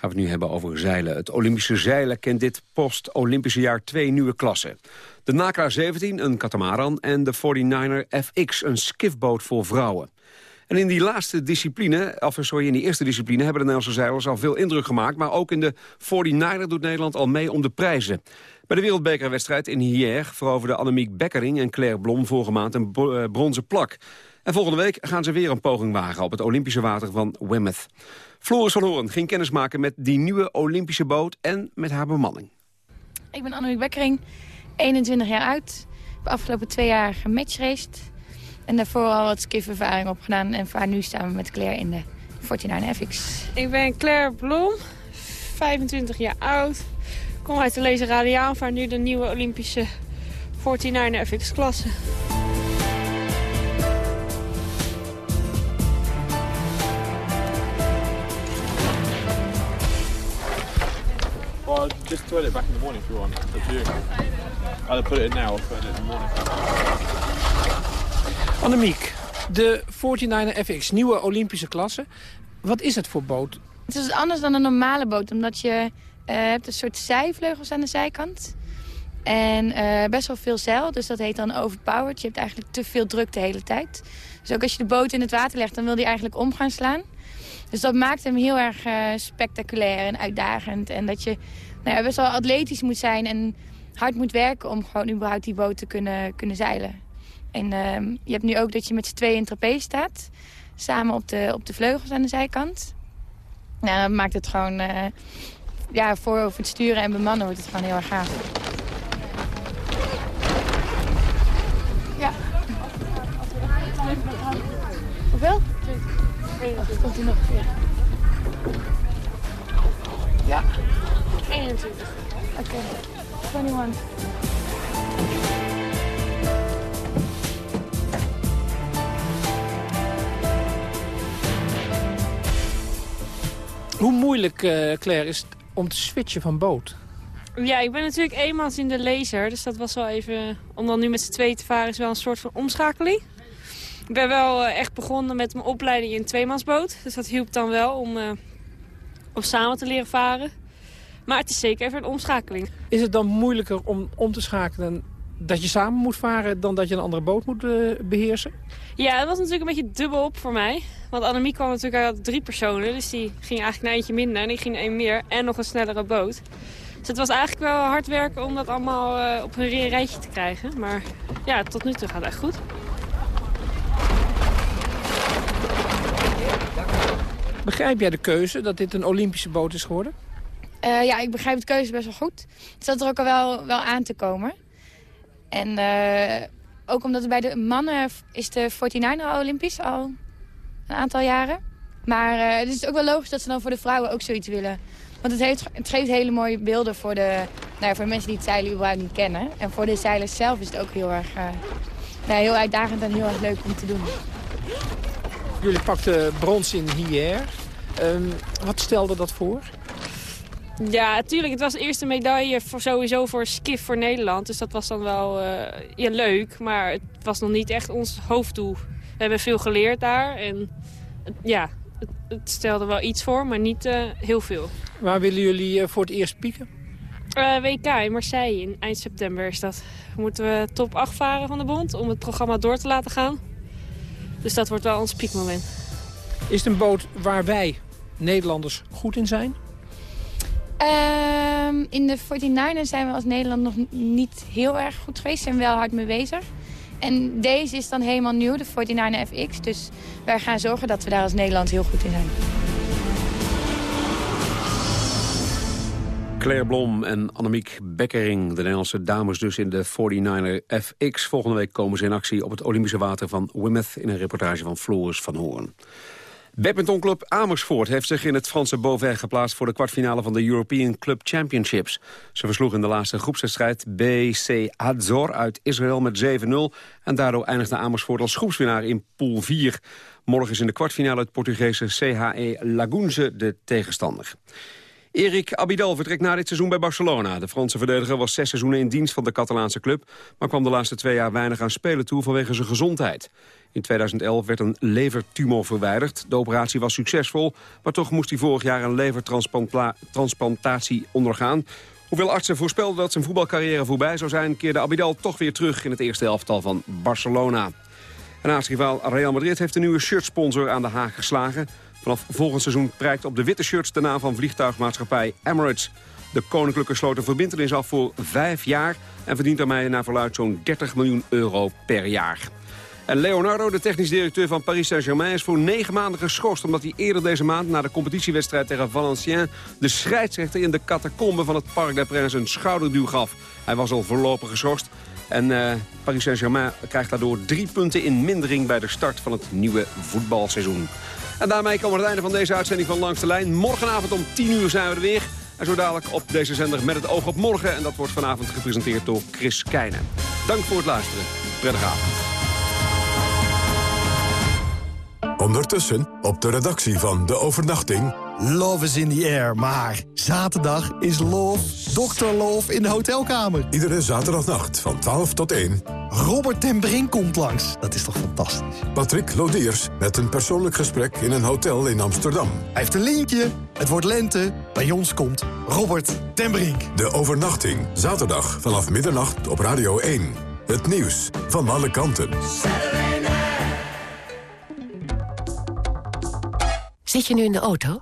Gaan we het nu hebben over zeilen. Het Olympische zeilen kent dit post-Olympische jaar twee nieuwe klassen. De NAKA 17, een katamaran, en de 49er FX, een skiffboot voor vrouwen. En in die laatste discipline, of sorry, in die eerste discipline... hebben de Nederlandse zeilers al veel indruk gemaakt. Maar ook in de 49er doet Nederland al mee om de prijzen. Bij de wereldbekerwedstrijd in Hier veroverden Annemiek Bekkering en Claire Blom vorige maand een bronzen plak. En volgende week gaan ze weer een poging wagen op het Olympische water van Weymouth. Floris van Hoorn ging kennismaken met die nieuwe Olympische boot en met haar bemanning. Ik ben Annemiek Bekkering, 21 jaar oud. Ik heb afgelopen twee jaar gematchraced. En daarvoor al wat skifervaring opgedaan. En vaar nu staan we met Claire in de 49 FX. Ik ben Claire Blom, 25 jaar oud. Kom uit de Lezer Radiaal, vaar nu de nieuwe Olympische 49 FX Well, just put it back in the morning if you want. It's up to you. Either put it in now or put it in the morning. Annemiek, de 49er FX, nieuwe Olympische klasse. Wat is het voor boot? Het is anders dan een normale boot, omdat je uh, hebt een soort zijvleugels aan de zijkant. En uh, best wel veel zeil, dus dat heet dan overpowered. Je hebt eigenlijk te veel druk de hele tijd. Dus ook als je de boot in het water legt, dan wil die eigenlijk om gaan slaan. Dus dat maakt hem heel erg uh, spectaculair en uitdagend. En dat je nou ja, best wel atletisch moet zijn en hard moet werken... om gewoon überhaupt die boot te kunnen, kunnen zeilen. En uh, je hebt nu ook dat je met z'n tweeën in trapeze staat. Samen op de, op de vleugels aan de zijkant. Nou, dat maakt het gewoon... Uh, ja, voor over het sturen en bemannen wordt het gewoon heel erg gaaf. Ja. Hoeveel? Komt hij nog keer? Ja. 21. Oké. Okay. 21. Hoe moeilijk, uh, Claire, is het om te switchen van boot? Ja, ik ben natuurlijk eenmaals in de laser. Dus dat was wel even... Om dan nu met z'n tweeën te varen is wel een soort van omschakeling. Ik ben wel uh, echt begonnen met mijn opleiding in een tweemansboot. Dus dat hielp dan wel om, uh, om samen te leren varen. Maar het is zeker even een omschakeling. Is het dan moeilijker om om te schakelen dat je samen moet varen... dan dat je een andere boot moet uh, beheersen? Ja, dat was natuurlijk een beetje dubbel op voor mij. Want Annemiek kwam natuurlijk uit drie personen. Dus die ging eigenlijk naar eentje minder en ik ging één meer. En nog een snellere boot. Dus het was eigenlijk wel hard werken om dat allemaal uh, op een rijtje te krijgen. Maar ja, tot nu toe gaat het echt goed. Begrijp jij de keuze dat dit een Olympische boot is geworden? Uh, ja, ik begrijp de keuze best wel goed. Het zat er ook al wel, wel aan te komen. En uh, ook omdat bij de mannen is de 49 al Olympisch al een aantal jaren. Maar uh, het is ook wel logisch dat ze dan voor de vrouwen ook zoiets willen. Want het, het geeft hele mooie beelden voor de, nou, voor mensen die het zeilen überhaupt niet kennen. En voor de zeilers zelf is het ook heel erg nou, heel uitdagend en heel erg leuk om te doen. Jullie pakten brons in hier. Um, wat stelde dat voor? Ja, natuurlijk. Het was de eerste medaille voor, sowieso voor skiff voor Nederland. Dus dat was dan wel eh, ja, leuk. Maar het was nog niet echt ons hoofddoel. We hebben veel geleerd daar. En het- ja, het, het stelde wel iets voor, maar niet eh, heel veel. Waar willen jullie eh, voor het eerst pieken? WK in Marseille in eind september is dat. Moeten we top 8 varen van de bond om het programma door te laten gaan. Dus dat wordt wel ons piekmoment. Is het een boot waar wij, Nederlanders, goed in zijn? Ehm, in de 49ers zijn we als Nederland nog niet heel erg goed geweest. Zijn wel hard mee bezig. En deze is dan helemaal nieuw, de 49er FX. Dus wij gaan zorgen dat we daar als Nederland heel goed in zijn. Claire Blom en Annemiek Bekkering, de Nederlandse dames dus in de 49er FX. Volgende week komen ze in actie op het Olympische water van Weymouth... in een reportage van Floris van Hoorn. Badmintonclub Amersfoort heeft zich in het Franse Beauvais geplaatst... voor de kwartfinale van de European Club Championships. Ze versloegen in de laatste groepswedstrijd BC Azor uit Israël met 7-0... en daardoor eindigde Amersfoort als groepswinnaar in pool 4. Morgen is in de kwartfinale het Portugese CHE Lagunze de tegenstander. Erik Abidal vertrekt na dit seizoen bij Barcelona. De Franse verdediger was zes seizoenen in dienst van de Catalaanse club... maar kwam de laatste twee jaar weinig aan spelen toe vanwege zijn gezondheid. In 2011 werd een levertumor verwijderd. De operatie was succesvol, maar toch moest hij vorig jaar een levertransplantatie ondergaan. Hoewel artsen voorspelden dat zijn voetbalcarrière voorbij zou zijn... keerde Abidal toch weer terug in het eerste elftal van Barcelona. En aartsrivaal Real Madrid heeft een nieuwe shirtsponsor aan de haak geslagen. Vanaf volgend seizoen prijkt op de witte shirts de naam van vliegtuigmaatschappij Emirates. De koninklijke sloot een verbintenis af voor vijf jaar... en verdient daarmee naar verluid zo'n 30 miljoen euro per jaar. En Leonardo, de technisch directeur van Paris Saint-Germain... is voor negen maanden geschorst omdat hij eerder deze maand... na de competitiewedstrijd tegen Valenciennes... de scheidsrechter in de catacombe van het Parc des Princes een schouderduw gaf. Hij was al voorlopig geschorst. En eh, Paris Saint-Germain krijgt daardoor drie punten in mindering... bij de start van het nieuwe voetbalseizoen. En daarmee komen we aan het einde van deze uitzending van Langs de Lijn. Morgenavond om 10 uur zijn we er weer. En zo dadelijk op deze zender met het oog op morgen. En dat wordt vanavond gepresenteerd door Chris Keijnen. Dank voor het luisteren. Prettige avond. Ondertussen op de redactie van De Overnachting... Love is in the air, maar zaterdag is Love, Dr. Love in de hotelkamer. Iedere zaterdagnacht van 12 tot 1... Robert ten Brink komt langs. Dat is toch fantastisch? Patrick Lodiers met een persoonlijk gesprek in een hotel in Amsterdam. Hij heeft een lintje. Het wordt lente. Bij ons komt Robert ten Brink. De Overnachting, zaterdag vanaf middernacht op Radio 1. Het nieuws van alle kanten. Zit je nu in de auto?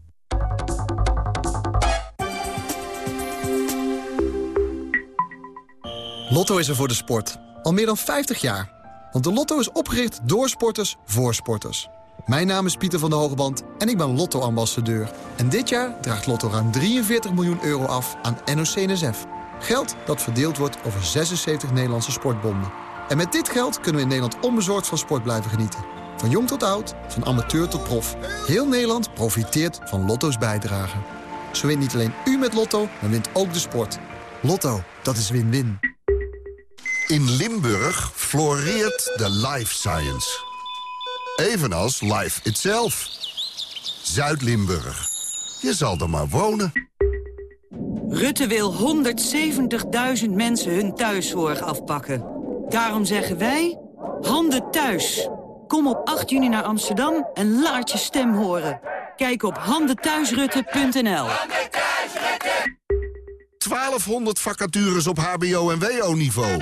Lotto is er voor de sport. Al meer dan 50 jaar. Want de Lotto is opgericht door sporters voor sporters. Mijn naam is Pieter van der Hogeband en ik ben Lotto-ambassadeur. En dit jaar draagt Lotto ruim 43 miljoen euro af aan NOC-NSF. Geld dat verdeeld wordt over 76 Nederlandse sportbonden. En met dit geld kunnen we in Nederland onbezorgd van sport blijven genieten. Van jong tot oud, van amateur tot prof. Heel Nederland profiteert van Lotto's bijdrage. Zo wint niet alleen u met Lotto, maar wint ook de sport. Lotto, dat is win-win. In Limburg floreert de life science. Evenals life itself. Zuid-Limburg. Je zal er maar wonen. Rutte wil 170.000 mensen hun thuiszorg afpakken. Daarom zeggen wij, handen thuis. Kom op 8 juni naar Amsterdam en laat je stem horen. Kijk op handenthuisrutte.nl 1200 vacatures op hbo- en wo-niveau.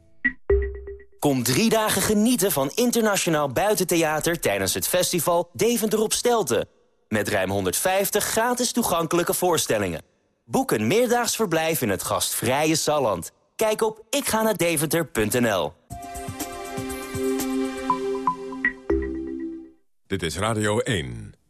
Kom drie dagen genieten van internationaal buitentheater... tijdens het festival Deventer op Stelten. Met ruim 150 gratis toegankelijke voorstellingen. Boek een meerdaags verblijf in het gastvrije Salland. Kijk op ikga Dit is Radio 1.